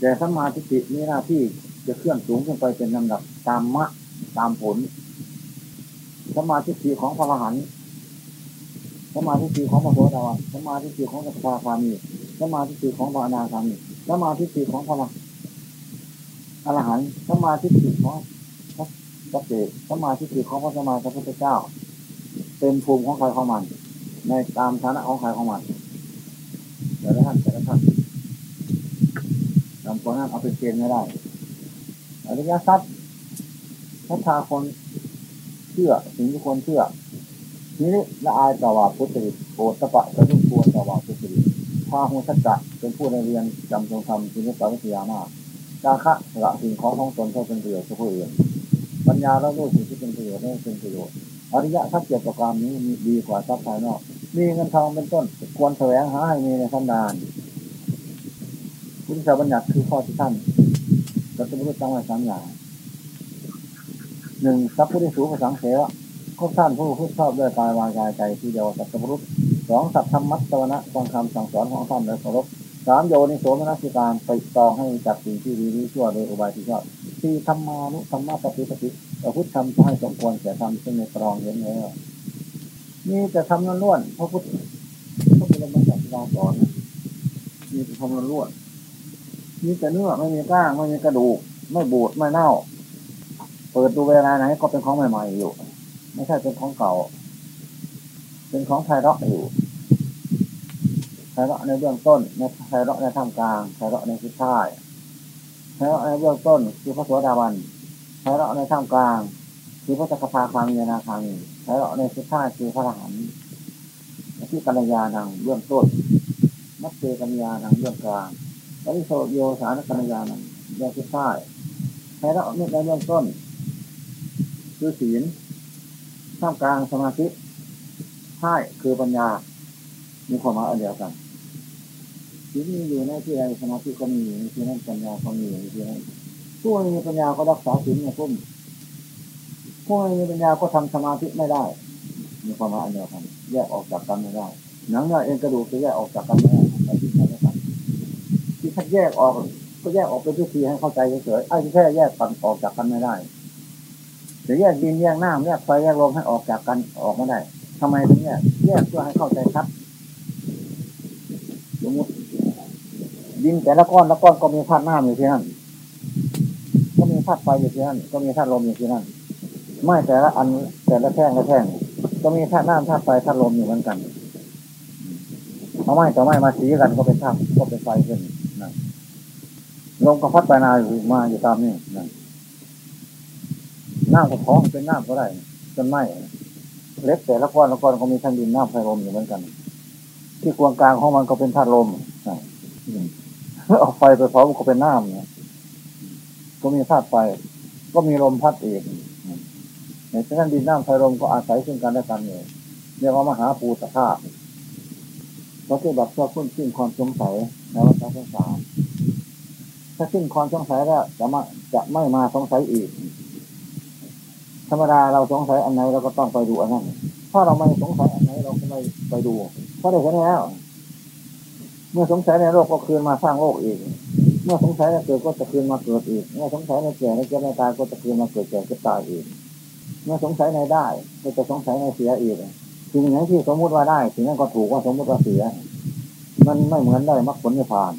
แต่สมาธิิมีหน้าที่จะเคลื่อนสูงขึ้นไปเป็นลำดับตามมะตามผลสมาธิิของพระอรหันต์สมาธิิของพระโสดาบันสมาธิิของพระสาคามีสมาธิิของพระอนาคามีสมาธิิของพระอรหันต์สมาธิิของสัจเจสมาธิคือของพระสมาสัพพุทธเจ้า เป็นภูมิของใครของมัน ในตามฐานะของใครของมันแต่ละท่านแต่ละท่าน ลำตัวนั้นเอาเป็นเกณฑ์ไม่ได้ อริยทรัพย์พัฒนาคนเชื่อสิ่งที่คนเชื่อนี้ละอายต่อว่าพุทธิโอตปะกระดุมควรต่อว่าพุทธิพาหุสัจจะเป็นผู้ในเรียนจำทรงธรรมสิ่งที่ต่อวิทยามากจาคะละสิ่งของของตนเพื่อเป็นประโยชน์ผู้อื่นปัญญาเรารู้สิ่งที่เป็นประโยชน์ไม่เป็นประโยชน์อริยะทรัพย์เกี่ยวกับการนี้มีดีกว่าทรัพย์ภายนอก มีเงินทองเป็นต้น ควรแสวงหาให้มีในสันดาน พุทธบัญญัติคือข้อที่ท่านเราจะรู้ตั้งไว้สามอย่างหนึ่งทรัพย์ผู้ที่สูงภาษาเสวะข้อท่านผู้ผู้ชอบด้วยกายวางกายใจที่เดียวสัตว์รุษสองสัตธรรมัตสวนะฟังคำสั่งสอนของท่านโดยเคารพสามโยนิโสมนัสิการไปตองให้จับสิ่งที่ดีนี้ชั่วโดยอุบายที่ชอบสี่ธรรมานุธรรมะปฏิปติเราพุทธธรรมให้สมควรแก่ธรรมซึ่งในตรองเห็นแล้วนี่จะทำล้วนพระพุทธพระพุทธมรรคดาสอนมีแต่ทำล้วน มีแต่เนื้อไม่มีกล้างไม่มีกระดูก ไม่บูดไม่เน่า เปิดดูเวลาไหนก็เป็นของใหม่ๆอยู่ ไม่ใช่เป็นของเก่า เป็นของไทร็อกอยู่ไพเราะในเบื้องต้นในไพเราะในท่ามกลางไพเราะในสุดท้ายไพเราะในเบื้องต้นคือพระสวสดาวันไพเราะในท่ามกลางคือพระจักรพาคามีนาคามีไพเราะในสุดท้ายคือพระอรหันต์ที่กัญญาณังเบื้องต้นมัตเตกัญญาณังเบื้องกลาง และที่โสโยสานกัญญาณังเบื้องสุดท้ายไพเราะในเบื้องต้น คือศีลท่ามกลางสมาธิท้ายคือปัญญา มีความหมายอันเดียวกันศีลมีอยู่ในที่ใดสมาธิก็มีอยู่ในที่นั้นปัญญาก็มีอยู่ในที่นั้นผู้ไม่มีปัญญาก็รักษาศีลเนี่ยพุ่มผู้ไม่มีปัญญาก็ทำสมาธิไม่ได้ มีความหมายอันเดียวกันแยกออกจากกันไม่ได้หนังเนื้อเอ็นกระดูกจะแยกออกจากกันไม่ได้ ที่ไหนแยกออก ก็แยกออกเป็นทุกทีให้เข้าใจเฉยๆไอ้ที่แค่แยกกันออกจากกันไม่ได้หรือแยกดินแยกน้ำแยกไฟแยกลมให้ออกจากกันออกไม่ได้ทำไมถึงแยกแยกเพื่อให้เข้าใจครับสมมติดินแต่ละก้อนละก้อนก็มีธาตุน้ำอยู่ที่นั่นก็มีธาตุไฟอยู่ที่นั่นก็มีธาตุลมอยู่ที่นั่นไม่แต่ละอันแต่ละแท่งละแท่งก็มีธาตุน้ำธาตุไฟธาตุลมอยู่เหมือนกันเอาไม้ต่อไม้มาสีกันก็เป็นธาตุก็เป็นไฟขึ้น ลมก็พัดไปนาอยู่มาอยู่ตามนี่นะน้ำก็ท้องเป็นน้ำก็ได้จนไหมเล็กแต่ละก้อนละก้อนก็มีทั้งดินน้ำไฟลมอยู่เหมือนกัน ที่กวงกลางของมันก็เป็นธาตุลมเอาไฟไปเผาก็เป็นน้ำเนี่ยก็มีธาตุไฟ ก็มีลมพัดเองในฉะนั้นดินน้ำไฟลมก็อาศัยซึ่งกันและกันเลยเรียกว่ามหาภูตธาตุเราคือแบบเพื่อคุ้นขึ้นความสงสัยในวัฏสงสาร ถ้าขึ้นความสงสัยแล้วจะมาจะไม่มาสงสัยอีก ธรรมดาเราสงสัยอันไหนเราก็ต้องไปดูอันนั้น ถ้าเราไม่สงสัยอันไหนเราก็ไม่ไปดู เพราะได้เห็นแล้ว เมื่อสงสัยในโลกก็คืนมาสร้างโลกอีก เมื่อสงสัยในเกิดก็จะคืนมาเกิดอีก เมื่อสงสัยในแก่ในเจ็บในตายก็จะคืนมาเกิดแก่เจ็บตายอีก เมื่อสงสัยในได้ ก็จะสงสัยในเสียอีกสิ่งไหนที่สมมุติว่าได้สิ่งนั้นก็ถูกว่าสมมุติว่าเสีย มันไม่เหมือนได้มรรคผลนิพพาน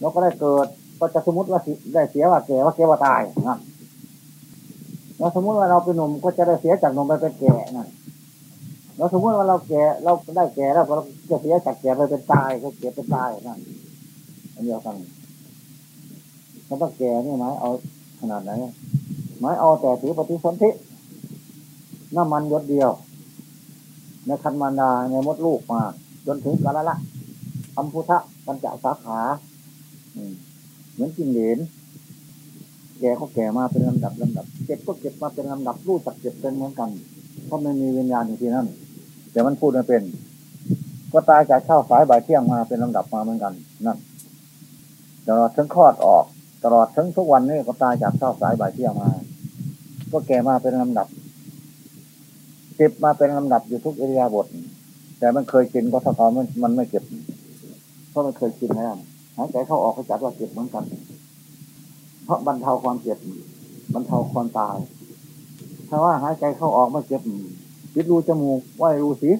แล้วก็ได้เกิด ก็จะสมมติว่าได้เสียว่าแก่ว่าแก่ว่าตายนะเราสมมติว่าเราเป็นหนุ่มก็จะได้เสียจากหนุ่มไปเป็นแก่นะเราสมมติว่าเราแก่เราได้แก่แล้วก็จะเสียจากแก่ไปเป็นตายก็เก่เป็นตายนั่นอันเดียวกันคำว่าแก่นี่หมายเอาขนาดไหนหมายเอาแต่ถือปฏิสนธิน้ำมันยศเดียว ในคันมารดาในมดลูกมา จนถึงกาละละอัมพุทะปัญจสาขา เหมือนกินเหรนแก่ก็แก่มาเป็นลำดับลำดับ เก็บก็เก็บมาเป็นลำดับรู้จักเก็บเป็นเหมือนกัน เพราะไม่มีวิญญาณอยู่ที่นั่น แต่มันพูดไม่เป็น ก็ตายจากข้าวสายบ่ายเที่ยงมาเป็นลำดับมาเหมือนกันนั่นตลอดทั้งคลอดออก ตลอดทั้งทุกวันนี้ก็ตายจากข้าวสายบ่ายเที่ยงมา ก็แก่มาเป็นลำดับ เก็บมาเป็นลำดับอยู่ทุกอิริยาบถแต่มันเคยกินก็เท่ากับมันมันไม่เก็บ เพราะมันเคยกินแล้ว หายใจเข้าออกก็จัดว่าเก็บเหมือนกัน เพราะบรรเทาความเจ็บ บรรเทาความตาย ถ้าว่าหายใจเข้าออกไม่เจ็บปิดรูจมูกไหวรูสิ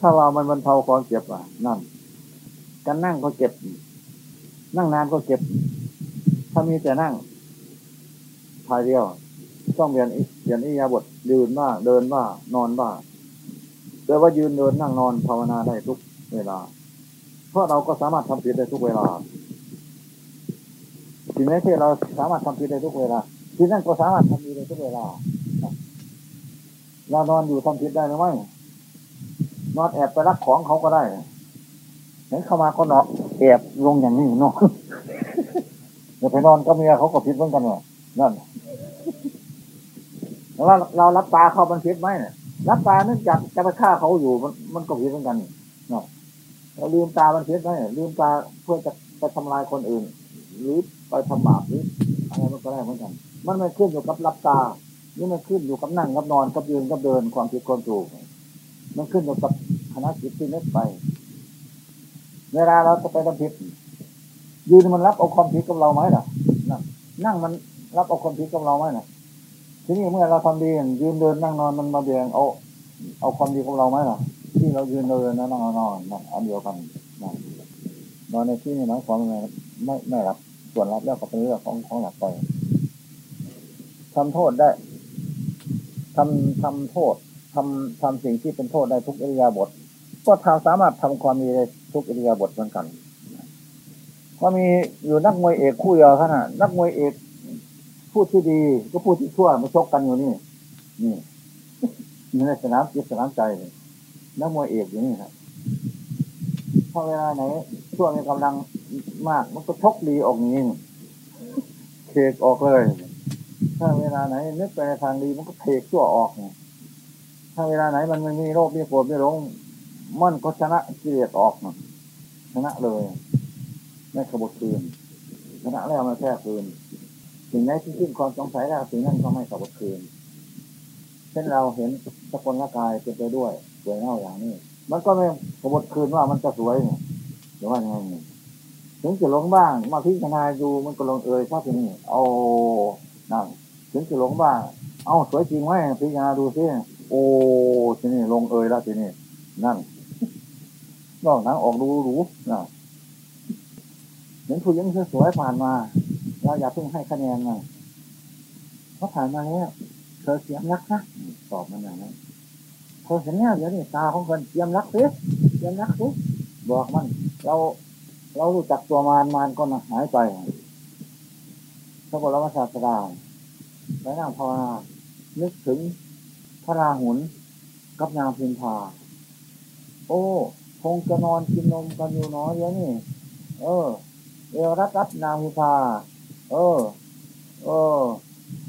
ถ้าว่ามันบรรเทาความเจ็บอะ นั่นการนั่งก็เจ็บ นั่งนานก็เจ็บ ถ้ามีแต่นั่งทายเดียว ต้องเรียนเรียนอิยาบทยืนบ้างเดินบ้างนอนบ้างแต่ว่ายืนเดินนั่งนอนภาวนาได้ทุกเวลา ราะเราก็สามารถทำผิดได้ทุกเวลาสิ่งนี้ที่เราสามารถทำผิดได้ทุกเวลาที่นั่นก็สามารถทำดีได้ทุกเวลาเรานอนอยู่ทำผิดได้หรือไม่นอนแอบไปรักของเขาก็ได้เห็นเข้ามาก็เนาะแอบลงอย่างนี้เนาะอย่าไปนอนก็เมียเขาก็ผิดเหมือนกันเนาะนั่นแล้วเรารับตาเข้ามันผิดไหมเนี่ยรับตาเนื่องจากจะไปฆ่าเขาอยู่มันมันก็ผิดเหมือนกันเนาะ เราลืมตามันผิดไหมลืมตาเพื่อจะไปทำลายคนอื่น หรือไปทำบาปหรืออะไรมันก็ได้เหมือนกัน มันไม่ขึ้นอยู่กับรับตานี่มันขึ้นอยู่กับนั่งกับนอนกับยืนกับเดินความผิดความถูก มันขึ้นอยู่กับคณะจิตที่นึกไป เวลาเราจะไปทำผิดยืนมันรับเอาความผิดกับเราไหมล่ะนั่งมันรับเอาความผิดกับเราไหมล่ะทีนี้เมื่อเราทำดียืนเดินนั่งนอนมันมาเบียงเอาเอาความดีของเราไหมล่ะที่เรายืนเดินนั่งนอนนอนอันเดียวกันนอนในที่นี้หมายความว่ไม่ไม่รับ ส่วนรับแล้วก็เป็นเรื่องของของหลักไปทำโทษได้ทำทำโทษทำทำสิ่งที่เป็นโทษได้ทุกอิริยาบถก็ทำสามารถทำความมีได้ทุกอิริยาบถเหมือนกันก็มีอยู่นักมวยเอกคู่เดียวขนาดนักมวยเอกพูดที่ดี ก็พูดที่ชั่วมาชกกันอยู่นี่ นี่ในสนามจิตสนามใจ นักมวยเอกอยู่นี่ครับพอเวลาไหนช่วงนี้กำลังมาก มันก็ชกดีออกนี้เคกออกเลย ถ้าเวลาไหนนึกไปในทางดีมันก็เทกชั่วออกถ้าเวลาไหนมันไม่มีโรคมีปวดไม่ร้องมันก็ชนะกิเลสออกชนะเลยไม่ขบคืนชนะแล้วมาแค่คืนสิ่งไหนที่ขึ้นความสงสัยแล้วสิ่งนั้นก็ไม่ขบคืนเช่นเราเห็นสกุลกายเป็นไปด้วย สวยเน่อย่างนี้ มันก็ไม่ขบคืนว่ามันจะสวยหรือว่าไงถึงจะหลงบ้าง มาพิจารณาดูมันก็ลงเอยชอบที่นี่โอ้นั่นถึงจะหลงบ้าง เอ้าสวยจริงไหมพิจารณาดูซิโอ้ทีนี่ลงเอยแล้วทีนี่นั่นนอกนังออกดูรู้นะเห็นผู้หญิงสวยผ่านมาเราอย่าเพิ่งให้คะแนนนะเขาผ่านมาแล้วเธอเสียมรักนะตอบมันอย่างนั้น เธอเห็นแล้วเดี๋ยวนี้ตาของคนเตรียมรักสิเตรียมรักสิบอกมัน เรา เรารู้จักตัวมารมารก็หายไปพระบรมศาสดาไปนั่งภานานึกถึงพระราหุลกับนางพิมพา โอ้คงจะนอนกินนมกันอยู่น้อยเยอะนี่เออเอวรัดรัดนางพิมพา เออ เออ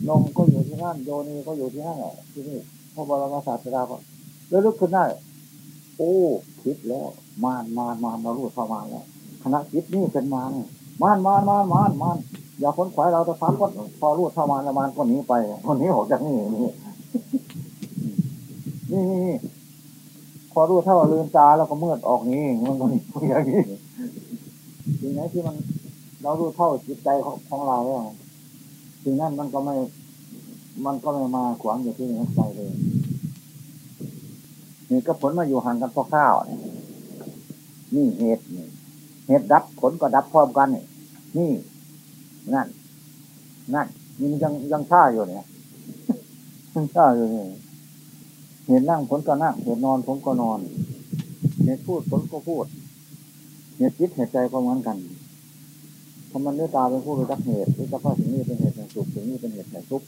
นมก็อยู่ที่นั่นโยนีก็อยู่ที่นั่นแหละที่นี่พระบรมศาสดาก็ แล้วลุกขึ้นได้ โอ้คิดแล้ว มานมานมานเรารู้เข้ามาแล้วคณะคิดนี่เป็นมานมานมานมานมานมานอย่าค้นขวายเราจะฟังก็พอรู้เข้ามาแล้วมานก็หนีไปคนนี้ออกจากนี่นี่นี่นี่พอรู้เท่าลืมตาแล้วก็เมื่อออกนี้มันก็นี่อย่างนี้สิ่งไหนที่มันเรารู้เท่าจิตใจของของเราแล้วสิ่งนั้นมันก็ไม่ มันก็ไม่มาขวางอยู่ที่นี้ใจเลย นี่ก็ผลมาอยู่ห่างกันพอข้าวนี่เหตุเหตุดับผลก็ดับพร้อมกันนี่นั่น นั่นนี่ยังยังท่าอยู่เนี่ยยังท่าอยู่เนี่ยเห็นนั่งผลก็นั่งเห็นนอนผมก็นอนเห็นพูดผลก็พูดเห็นคิดเห็นใจก็เหมือนกันทำมันด้วยตาเป็นผู้รู้จักเหตุรู้จักว่าสิ่งนี้เป็นเหตุแห่งสุขสิ่งนี้เป็นเหตุแห่งทุกข์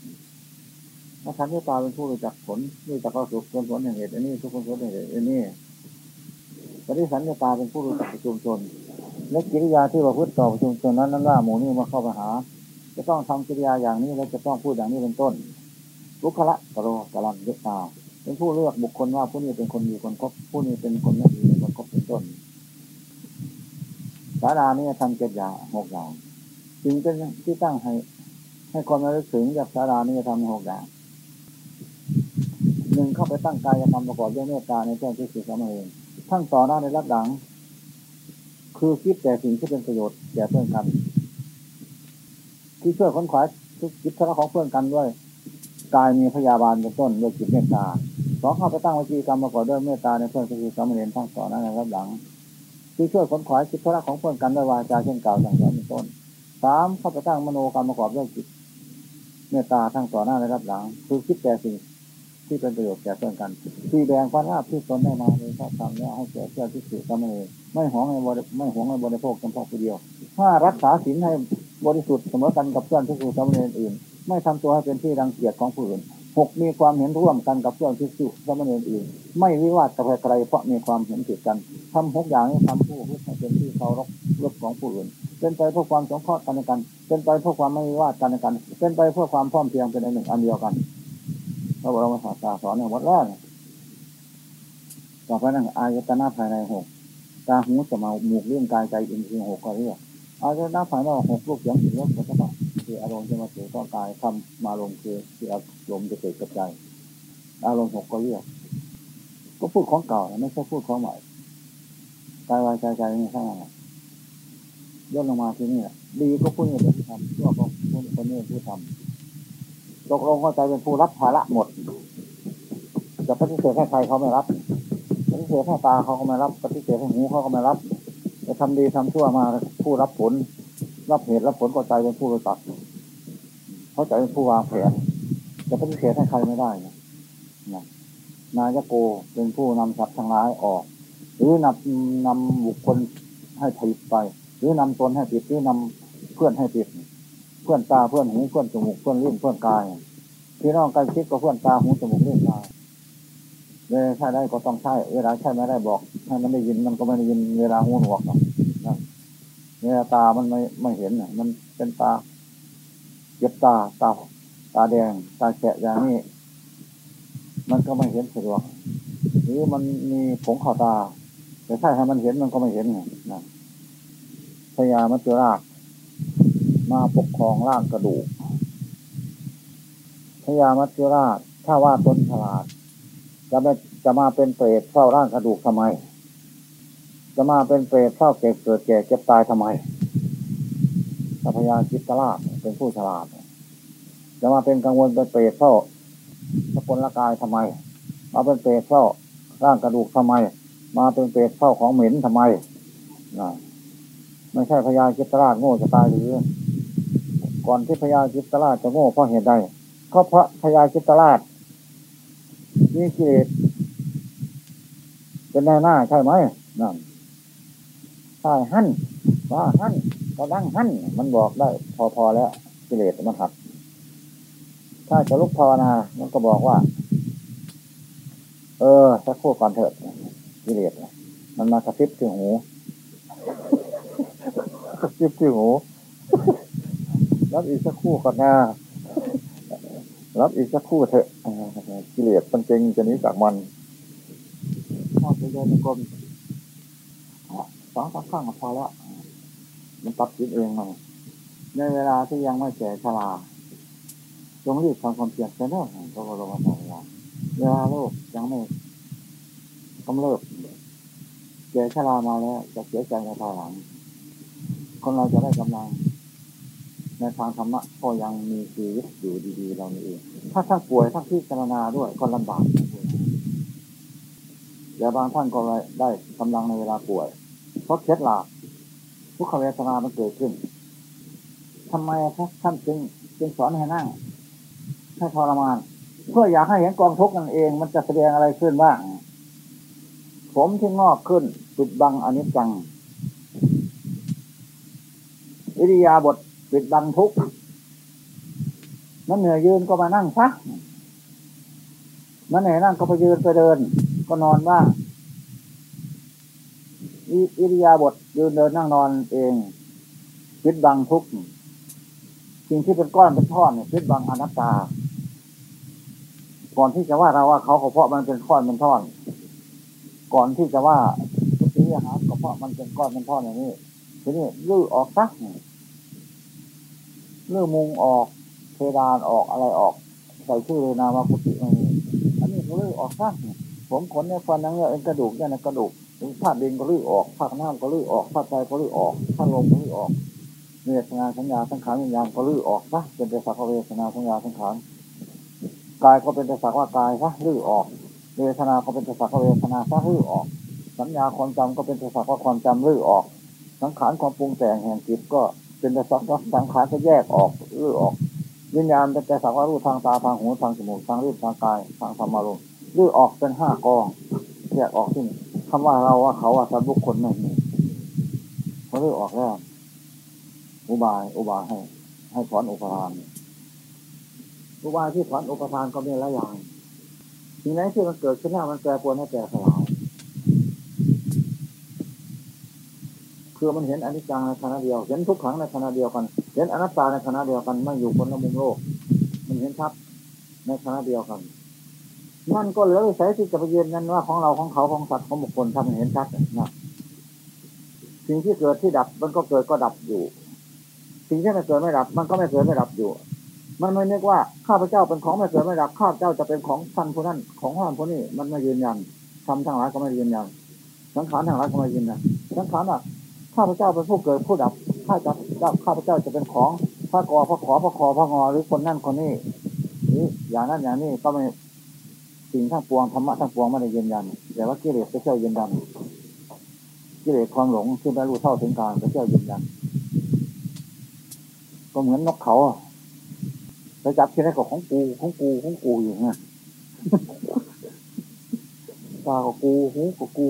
ถ้าทันด้วยตาเป็นผู้รู้จักผลรู้จักว่าสุขเป็นผลแห่งเหตุอันนี้ทุกข์เป็นผลแห่งเหตุอันนี้ปฏิสันด้วยตาเป็นผู้รู้จักประชุมชน และกิริยาที่ประพฤติต่อประชุมชนนั้นนั้นว่าหมู่นี้มาเข้าไปหา จะต้องทำกิริยาอย่างนี้และจะต้องพูดอย่างนี้เป็นต้นลุกขละกะโรกะลันยุตาเป็นผู้เลือกบุคคลว่าผู้นี้เป็นคนมีคนคบผู้นี้เป็นคนไม่มีคนคบเป็นต้นสารานี้ทำเจ็ดอย่างหกอย่างจึงเป็นที่ตั้งให้ ให้คนมาลึกถึงจากสารานี้ทำหกอย่าง นึ่งเข้าไปตั้งกายธรรมประกอบด้วยเมตตาในเจ้าที่สื่อสามเองทั้งต่อหน้าในรับหลัง คือคิดแต่สิ่งที่เป็นประโยชน์แก่เพื่อนกันที่ช่วยค้นขวายทุกคิดทะของเพื่อนกันด้วยกายมีพยาบาลเป็นต้นด้วยจิตเมตตาสองเข้าไปตั้งวิจีกรรมประกอบด้วยเมตตาในเพื่อนคือสามเณรทั้งต่อหน้าในรับหลังที่ช่วยค้นขวายคิดทะของเพื่อนกันด้วยวาจาเช่นกล่าวอย่างนี้เป็นต้นสามเข้าไปตั้งมโนกรรมประกอบด้วยจิตเมตตาทั้งต่อหน้าในรับหลัง คือคิดแต่สิ่ง ที่เป็นประโยชน์แก่เพื่อนกัน ที่แบ่งความราบที่ตนได้มาในพระธรรมนี้ให้แก่เจ้าที่สื่อสามเณรไม่หวงในบริไม่หวงในบริโภคเฉพาะผู้เดียว ถ้ารักษาศีลให้บริสุทธิ์เสมอกันกับเพื่อนที่สื่อสามเณรอื่น ไม่ทำตัวให้เป็นที่รังเกียจของผู้อื่นหกมีความเห็นร่วมกันกับเพื่อนที่สื่อสามเณรอื่น ไม่วิวาทกับใครเพราะมีความเห็นผิดกันทำหกอย่างนี้ทำผู้ให้เป็นที่เคารพรบของผู้อื่นเป็นไปเพื่อความสงเคราะห์กันในกัน เป็นไปเพื่อความไม่วิวาทกันในกัน เป็นไปเพื่อความพร้อมเพียงเป็นอันหนึ่งอันเดียวกัน พระบรมศาสดาสอนในวัดแรกต่อไปนั่งอายตนะภายในหกตาหูจมูกมูกเรื่องกายใจอินทรีย์หกก็เรียกอายตนะภายนอกหกลูกเสียงสิ่งรสสัมผัสคืออารมณ์จะมาสู่ต้องกายทำมาลงคือคืออารมณ์จะเกิดกับใจ อารมณ์หกก็เรียก ก็พูดของเก่าไม่ใช่พูดของใหม่กายวายใจใจนี่ใช่ไหมย่นลงมาที่นี่ดีก็พูดนี่เป็นผู้ทำชั่วก็พูดคนนี้ผู้ทำ ตกลงเข้าใจเป็นผู้รับภาระหมดจะปฏิเสธให้ใครเขาไม่รับปฏิเสธให้ตาเขาก็ไม่รับปฏิเสธให้หูเขาก็ไม่รับจะทำดีทำชั่วมาผู้รับผล รับเหตุรับผลก็ใจเป็นผู้รู้จักเขาใจเป็นผู้วางแผนจะปฏิเสธให้ใครไม่ได้นะนายโกเป็นผู้นำสัตว์ทั้งหลายออก หรือนำนำบุคคลให้ผิดไป หรือนำตนให้ผิดหรือนำเพื่อนให้ผิด เพื่อนตาเพื่อนหูเพื่อนจมูกเพื่อนลิ้นเพื่อนกายพี่น้องกล้ชิดก็เพื่อนตาหูจมูกลิ้นกายเวลาใช่ได้ก็ต้องใช่เวลาใช่ไม่ได้บอกให้มันได้ยินมันก็ไม่ได้ยินเวลาหูหนวกนะเวลาตามันไม่ไม่เห็นมันเป็นตาเจ็บตาตาตาแดง ตาแฉะอย่างนี้ มันก็ไม่เห็นสะดวกหรือมันมีผงข่าตา แต่ถ้ให้มันเห็นมันก็ไม่เห็นนะพยามัจจุราช มาปกครองร่างกระดูกพยามัจจุราชถ้าว่าตนฉลาด จะไม่จะมาเป็นเปรตเฝ้าร่างกระดูกทำไม จะมาเป็นเปรตเฝ้าเกิดเกิดแก่เจ็บตายทำไมถ้าพญาจิตตลาดเป็นผู้ฉลาด จะมาเป็นกังวลเป็นเปรตเท่าสกุลกายทำไม มาเป็นเปรตเท่าร่างกระดูกทำไม มาเป็นเปรตเท่าของเหม็นทำไมนะไม่ใช่พญาจิตตลาดโง่จะตายหรือ ก่อนที่พญาจิตตลาดจะโง่เพราะเหตุใดก็เพราะพญาจิตตลาดมีกิเลสเป็นแน่หน้าใช่ไหมนั่นใช่หั่นว่าหั่นก็ดังหั่นมันบอกได้ พอพอแล้วกิเลสมันหัก ถ้าจะลุกภาวนา มันก็บอกว่า เออสักครู่ก่อนเถิดกิเลสมันมากระซิบที่หูกระซิบที่หู รับอีกสักคู่ก่อนนะรับอีกสักคู่เถอะกิเลสมันจงจะนี้จากมันชอบไปเดินกรมสองสามครั้งก็พอแล้ว มันตัดสินเองมันในเวลาที่ยังไม่แก่ชราจงรีบทำความเพียรเสนอพระบรมศาสดาเวลาโลกยังไม่กำเริบแก่ชรามาแล้ว จะเสียใจในภายหลัง คนเราจะได้กำลัง ในทางธรรมะก็ยังมีชีวิตอยู่ดีๆเรานี่เอง ถ้าทั้งป่วยทั้งพิจารณาด้วยก็ลำบากแต่บางท่านก็ได้กำลังในเวลาป่วยเพราะเคล็ดลับทุกขเวทนามันเกิดขึ้นทำไมครับท่านจึงจึงสอนให้นั่งให้ทรมาน เพื่ออยากให้เห็นกองทุกข์นั่นเอง มันจะแสดงอะไรขึ้นบ้างผมที่งอกขึ้นปิดบังอนิจจังวิริยาบท ปิดบังทุกข์มันเหนื่อยยืนก็มานั่งซะมันเหนื่อยนั่งก็ไปยืนไปเดิน ก็นอนบ้าอิริยาบถยืนเดินนั่งนอนเองพิดบังทุกข์สิ่งที่เป็นก้อนเป็นท่อนเนี่ยพิดบังอนัตตา ก่อนที่จะว่าเราว่าเขาเพราะมันเป็นก้อนเป็นท่อน ก่อนที่จะว่าทุกทีอาหารก็เพราะมันเป็นก้อนเป็นท่อนอย่างนี้ทีนี้ลื้อออกซั กลื้อมุงออกเพดานออกอะไรออก ใส่ชื่อเลยนามากุฏิมันอันนี้เขาลื้อออกซักผมขนเนี่ยฟันนั่งเนี่ยเอ็นกระดูกเนี่ยนะกระดูกธาตุดินก็ลื้อออกธาตุน้ำก็ลื้อออกธาตุใจก็ลื้อออกธาลมก็ลื้อออกเวทนาสัญญาสังขารวิญญาณก็ลื้อออกนะเป็นแต่สักว่าเวทนาสัญญาสังขารกายก็เป็นแต่สักว่ากายซะลื้อออกเวทนาก็เป็นแต่สักว่าเวทนาซะลื้อออก สัญญาความจำก็เป็นแต่สักว่าความจำลื้อออก สังขารความปรุงแต่งแห่งจิตก็ เป็นแต่สักว่าสังขารจะแยกออกลื้อออกวิญญาณเป็นแต่สักว่ารูปทางตาทางหูทางจมูกทางรูปทางกายทางธรรมารมลื้อออกเป็นห้ากองแยกออกที่คำว่าเราว่าเขาว่าสัตว์บุคคลนั่นนี่เขาเลือออกแล้วอุบายอุบายให้ ให้ถอนอุปทานอุบายที่ถอนอุปทานก็มีหลายอย่างสิ่งไหนที่มันเกิดขึ้นแล้วมันแปรปรวนให้แปรสลาย คือมันเห็นอนิจจังในขณะเดียว เห็นทุกขังในขณะเดียวกัน เห็นอนัตตาในขณะเดียวกันไม่อยู่คนละมุมโลก มันเห็นชัดในขณะเดียวกันนั่นก็เลยใช้ที่จะไปยืนยันว่าของเราของเขาของสัตว์ของบุคคลทำเห็นชัดนะสิ่งที่เกิดที่ดับมันก็เกิดก็ดับอยู่ สิ่งที่ไม่เกิดไม่ดับ มันก็ไม่เกิดไม่ดับอยู่ มันไม่นึกว่าข้าพเจ้าเป็นของไม่เกิดไม่ดับข้าพเจ้าจะเป็นของท่านผู้นั้นของท่านผู้นี้มันไม่ยืนยันทำทั้งหลายก็ไม่ยืนยันสังขารทั้งหลายก็ไม่ยืนยันสังขารอะ ข้าพเจ้าเป็นผู้เกิดผู้ดับ ข้าจะข้าพเจ้าจะเป็นของ พระกอพระขอพระคอพระงอหรือคนนั่นคนนี้นี่อย่างนั้นอย่างนี้ก็ไม่สิ่งทั้งปวงธรรมะทั้งปวงไม่ได้ยืนยัน แต่ว่ากิเลสก็เชื่ยืนยันกิเลสความหลงที่ไม่รู้เท่าถึงการก็เชื่ยืนยัน ก็เหมือนนกเขาไปจับที่ไหนก็ของกูของกูของกูอยู่เงี้ยตาก็กูหูก็กู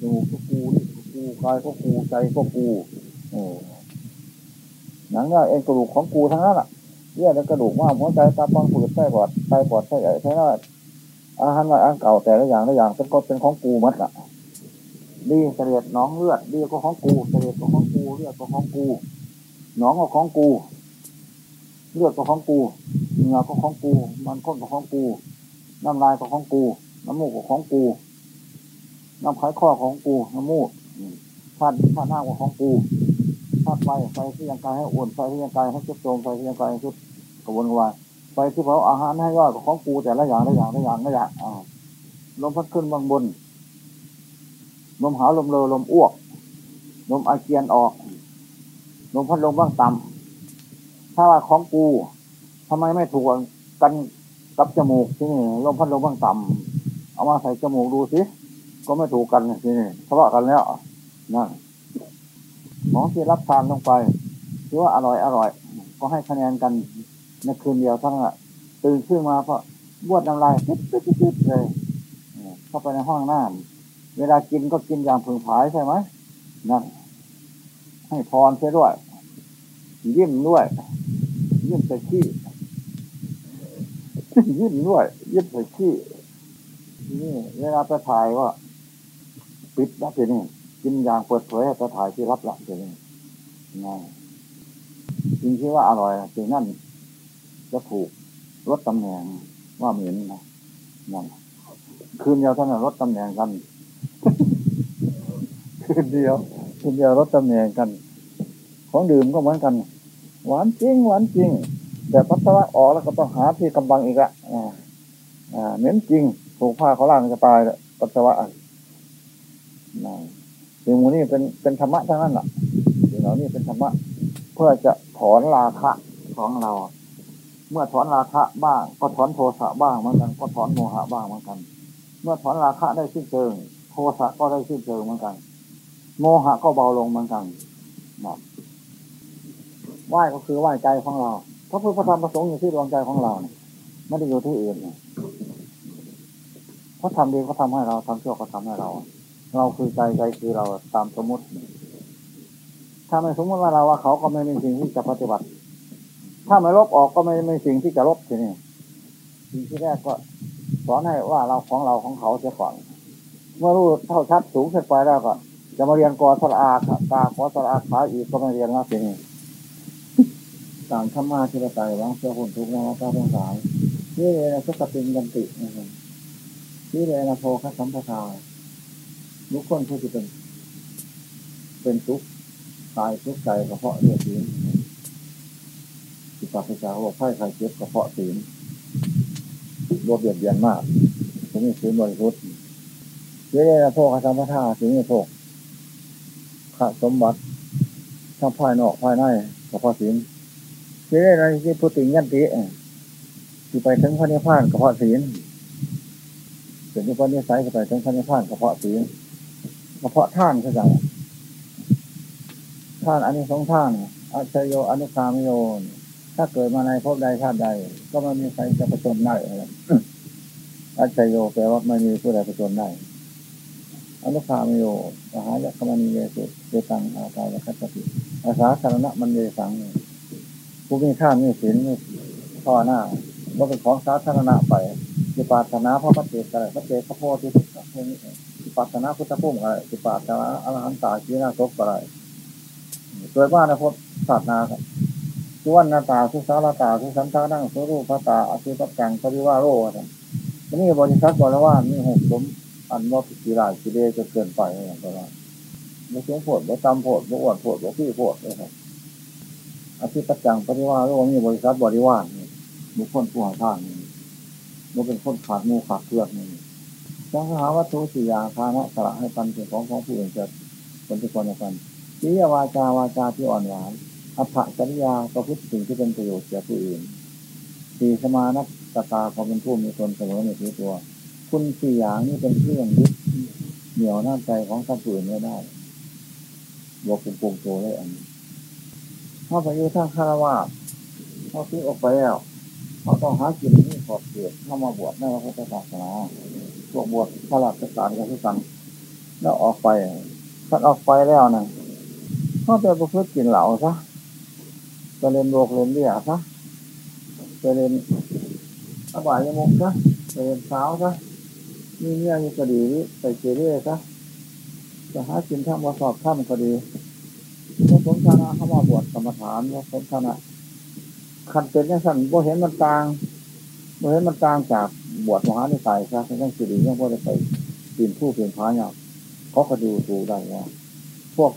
หูก็กูนี่ กูกายก็กูใจก็กูโอ้หนังเนี่ยเอ็นกระดูกของกูทั้งนั้นอะเยื่อและกระดูกว่าหัวใจตาปังผืดไส้ปอดไตปอดไส้ใหญ่ไส้น้อยอาหารว่าอันเก่าแต่ละอย่างละอย่างเป็นก็เป็นของกูมัดอะดีเสลียดน้องเลือดดีก็ของกูเสลียดก็ของกูเลือดก็ของกูน้องก็ของกู เลือดก็ของกูเหงื่อก็ของกู มันข้นก็ของกูน้ำลายก็ของกู น้ำมูกก็ของกู น้ำไข้ข้อของกู น้ำมูก ธาตุธาตุหน้าของกูธาตุไฟไฟที่ยังกายให้อ้วนไฟที่ยังกายให้ชุดโจมไฟที่ยังกายให้ชุดกระวนกระวายไปที่เผาอาหารให้ย่อยของกูแต่ละอย่างละอย่างละอย่างละอย่างลมพัดขึ้นบางบนลมหาลมเลอลมอ้วกลมอาเจียนออกลมพัดลมบ้างต่ำถ้าว่าของกูทำไมไม่ถูกกันกับจมูกที่นี่ลมพัดลมบ้างต่ำเอามาใส่จมูกดูสิก็ไม่ถูกกันที่นี่ทะเลาะกันแล้ว นะของที่รับทานลงไปถือว่าอร่อยอร่อย ก็ให้คะแนนกันในคืนเดียวท่านั้นตื่นขึ้นมาเพราะบวดน้ำลายปิ๊บปิ๊บปิ๊บเลยเข้าไปในห้องน้ำเวลากินก็กินอย่างพึงผายใช่ไหมนั่นให้พรเสียด้วยยิ้มด้วยยิ้มใส่ขี้ยิ้มด้วยยิ้มใส่ขี้นี่เวลาไปถ่ายว่า ปิดนะทีนี้ กินอย่างเปิดเผยไปถ่ายที่รับหลังทีนี้ง่ายจริงที่ว่าอร่อยสิ่งนั้นจะถูกลดตำแหน่งว่าเหม็นนะนั่นคืนเดียวเท่านั้นลดตำแหน่งกัน คืนเดียว คืนเดียวลดตำแหน่งกัน ของดื่มก็เหมือนกัน หวานจริงหวานจริง แต่ปัสสาวะออกแล้วก็ต้องหาที่กำบังอีกอะอ่าอ่าเหม็นจริงถูกผ้าเขาล่างจะตายแล้วปัสสาวะนะ สิ่งพวกนี้เป็นเป็นธรรมะทั้งนั้นแหละสิ่งเหล่านี้เป็นธรรมะเพื่อจะถอนราคะของเรา เมื่อถอนราคะบ้าง ก็ถอนโทสะบ้างเหมือนกัน ก็ถอนโมหะบ้างเหมือนกัน เมื่อถอนราคะได้สิ้นเชิง โทสะก็ได้สิ้นเชิงเหมือนกัน โมหะก็เบาลงเหมือนกันนะไหว้ก็คือไหว้ใจของเราพระพุทธธรรมประสงค์อยู่ที่ดวงใจของเราไม่ได้อยู่ที่อื่นเนี่ยเขาทำดีเขาทำให้เราทำชั่วเขาทำให้เรา เราคือใจใจคือเราตามสมมติ ถ้าไม่สมมติว่าเราว่าเขาก็ไม่มีสิ่งที่จะปฏิบัติ ถ้าไม่ลบออกก็ไม่ไม่สิ่งที่จะลบทีนี้สิ่งที่แรกก็สอนให้ว่าเราของเราของเขาเสียก่อน เมื่อรู้เท่าชัดสูงขึ้นไปแล้วก็จะมาเรียนกอสระอาตาขอสระอาขาอีกก็ไม่เรียนแล้วทีนี้ต่างธรรมะที่เราใจวางเสื้อคนทุกข์นะพระทั้งสายนี่เลยนะสุขติยันตินะครับนี่เลยนะโพคสัมปทา ทุกคนผู้ที่เป็นเป็นทุกข์ตายทุกข์ใจกระเพาะเลือดศีลสิปาพิจารบอกไพ่ใครเจ็บกระเพาะศีลรวบเบียดเบียนมากผมมีศีลบริสุทธิ์นี่เลยนะโพคสัมปทาศีลนี่โพข้าสมบัติทั้งภายนอกภายในกระเพาะศีลนี่เลยนะที่พุทธิยันติที่ไปถึงพระนิพพานกระเพาะศีลเป็นพระนิสัยก็ไปถึงพระนิพพานกระเพาะศีล กระเพาะท่านเขาจะท่านอันนี้สองท่านอัจโยอนุคามโยนถ้าเกิดมาในภพใดชาติใด ก็ไม่มีใครจะประจนได้อัจโยแปลว่าไม่มีผู้ใดประจนได้ อนุคามโยมหายะคมณีเยสุเดตังอาตายคัตติอาสาสารณะมันเยสังผู้มีท่านมีศีลมีภาวนาว่าเป็นของสาธารณะไปสิปาถนาพระพัฒเจกอะไรพระเจกพระโพธิสัตว์เพลงนี้สิ ปาถนาพุทธพุ่มอะไรสิปาถนาอรหันตาชีนาศกอะไรโดยว่าในพุทธศาสนาครับสุวรรณตาสุสารตาสุสันตานั่งสุรูปตาอสุตกังปริวาโรอะไรนี่บริษัทบริวารมีหกสมอันว่าปิจิราจิเดจะเกินไปอย่างไรไม่สูงโผดไม่ตำโผดไม่อวนโผดไม่ขี้โผดเลยครับอธิปัจจังปริวาโรมีบริษัทบริวารบุคคลผู้หาทางมันเป็นคนขาดมูขาดเกลือกนี่ สังหาวัตถุสี่อย่างทานะสละให้ปันเป็นของของผู้อื่นจะเป็นทุกคนกันวิยวาจาวาจาที่อ่อนหวานอัภจริยาประพฤติสิ่งที่เป็นประโยชน์แก่ผู้อื่นสี่สมานัตตาความเป็นผู้มีตนเสมอในตัว คุณสี่อย่างนี้เป็นเครื่องยึดเหนี่ยวน้าใจของท่านผู้อื่นไม่ได้บวกเป็นปุ่มโตได้อันนี้ถ้าไปอยู่ทางคารวะเขาซื้อออกไปแล้วเขาต้องหากินที่ขอบเขตเข้ามาบวชในพระพุทธศาสนา พวกบวชพระราชการกันทุกัน แล้วออกไปถ้าออกไปแล้วนะเขาไปประพฤติกินเหล่าซะไปเรียนโลกเรียนเบี้ยซะไปเรียนอบายมุกซะไปเรียนสาวซะมีเงี้ยมีคดีไปเจริญซะจะหากินทำวัสอบข้ามคดีพระสมชนะเข้ามาบวชกรรมฐานพระสมชนะขันเป็นยังสั่นบ่เห็นมันต่างบ่เห็นมันต่างจาก บวชมหาในสายซะทั้งสิริยังบ่ได้ไปปีนผู้เปลี่ยนพาเนี่ยเขาก็ดูดูได้ว่าพวก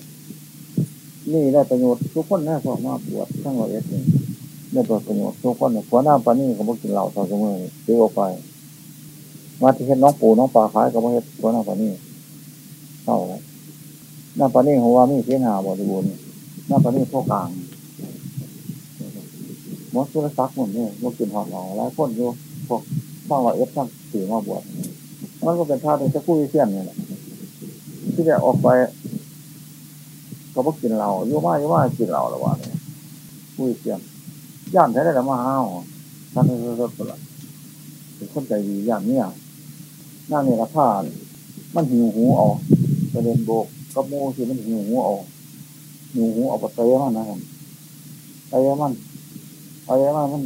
นี่ได้ประโยชน์ทุกคนแน่พวกมาบวชทั้งเราเอสนี่ได้ประโยชน์ทุกคนเนี่ยหัวหน้าปานี่ก็บ่กินเหล้าต่อเสมอซื้อออกไป มาที่เห็นน้องปู่น้องปลาขายก็บ่เห็นหัวหน้าปานี่เข้าแล้วหน้าปานี่หัวมีเพี้ยนหาบริบูรณ์หน้าปานี่พวกกลางมดสุรศักดิ์หมดเนี่ยมันกินหอดหล่อหลายคนอยู่พวก บ้างว่าเอฟทั้งสี่มาบวชมันก็เป็นท่าเป็นจะกู้วิเชียนนี่แหละที่ได้ออกไปก็พวกกินเหล้าอยู่มาอยู่มากินเหล้าละวะเนี่ยกู้วิเชียนย่านแท้ได้แล้วมาห้าวท่านรถละเป็นคนใจดีอย่างเนี้ยนั่งเนี่ยละผ้ามันหิวหูเอาไปเรียนโบกก็โม่สิมันหิวหูเอาหิวหูเอาไปเตะมันนะครับเตะมันเตะมันมัน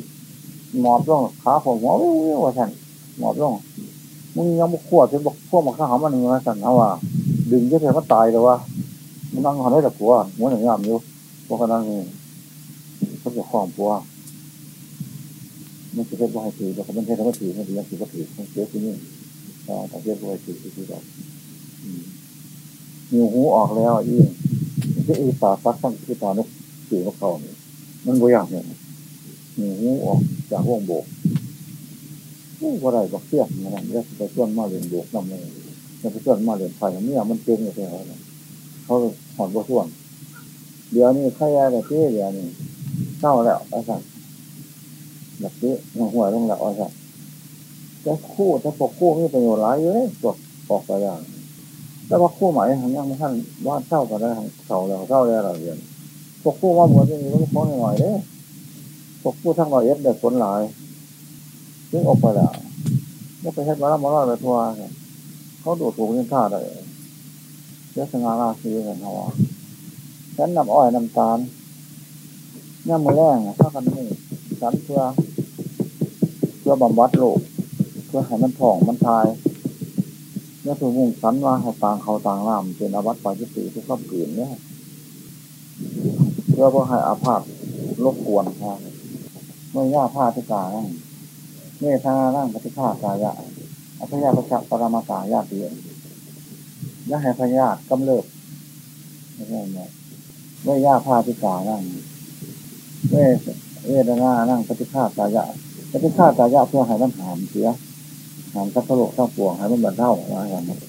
หมอบลงขาผมหัววิวว่าสั่นหมอบลงมึงยังบุกขวดเป็นบุกพวกมาข้าหามันหนึ่งมาสั่นเอาว่า ดึงเยอะแค่ก็ตายเลยว่ามันนั่งหันได้แต่ผัวหัวหนึ่งยามอยู่พวกกันนั่งนี่เขาจะคล้องผัวมันจะเป็นว่าให้ถือแต่เขาไม่ใช่เขาถือมันถือยังถือก็ถือมันเสียที่นี่แต่เรียกว่าถือที่ที่เรามีหูออกแล้วอีที่อีสาฟักตั้งที่ตอนนี้ถือว่าเขาเนี่ยมันบ่อย่ากเนี่ย มีหูออกจากวงโบกผู้ว่าไรบอกเสี้ยนนะแล้วไปส่วนมาเรียนโบกนำเลยแล้วไปส่วนมาเรียนไฟเนี่ยมันเก่งอยู่แล้วเขาหอนบ่ส่วนเดี๋ยวนี้ใครอะไรที่เดี๋ยวนี้เศร้าแล้วอาจารย์แบบนี้หัวลงแล้วอาจารย์จะคู่จะปกคู่มีประโยชน์หลายอยู่เลยตัวออกไปอย่างแต่ว่าคู่หมายทางยังไม่ท่านว่าเศร้ากันได้เศร้าแล้วเศร้าแล้วเราเรียนปกคู่ว่าหมดที่นี่มันฟ้องหน่อยเด้ ปกคู่ทั้งร้อยเอ็ดเด็กผลหลายซึ่งออกไปแล้วไม่ไปเฮ็ดมาแล้วมาล้วไปทัวร์เขาดูถูกนินท่าได้เจ้าสง่าราศีกันเขาว่าฉันนำอ้อยนำตาลย่ามือแรงถ้ากันนี่ฉันเพื่อ เพื่อบำบัดโรคเพื่อให้มันผ่องมันทายเนี่คือมุ่งสันว่าให้ต่างเขาต่างน้ำเป็นอาวัตปาจิติที่ครอบกืนเนี่ยเพื่อเพื่อให้อาภาษรบกวนครับ เมื่อย่าผ้าที่กานั่งเมื่อท่านั่งปฏิภาคกายะอภิญาประชาปรมาตายาเตียนย่าให้พญาตกำเริบไม่ใช่ไหมเมื่อย่าผ้าที่กานั่งเมื่อเวทนานั่งปฏิภาคกายะปฏิภาคกายะเพื่อให้มันหามเสียหามสักโลกทั้งปวงให้มันบรรเทาอะไรอย่างนี้ไม่ใช่ไหม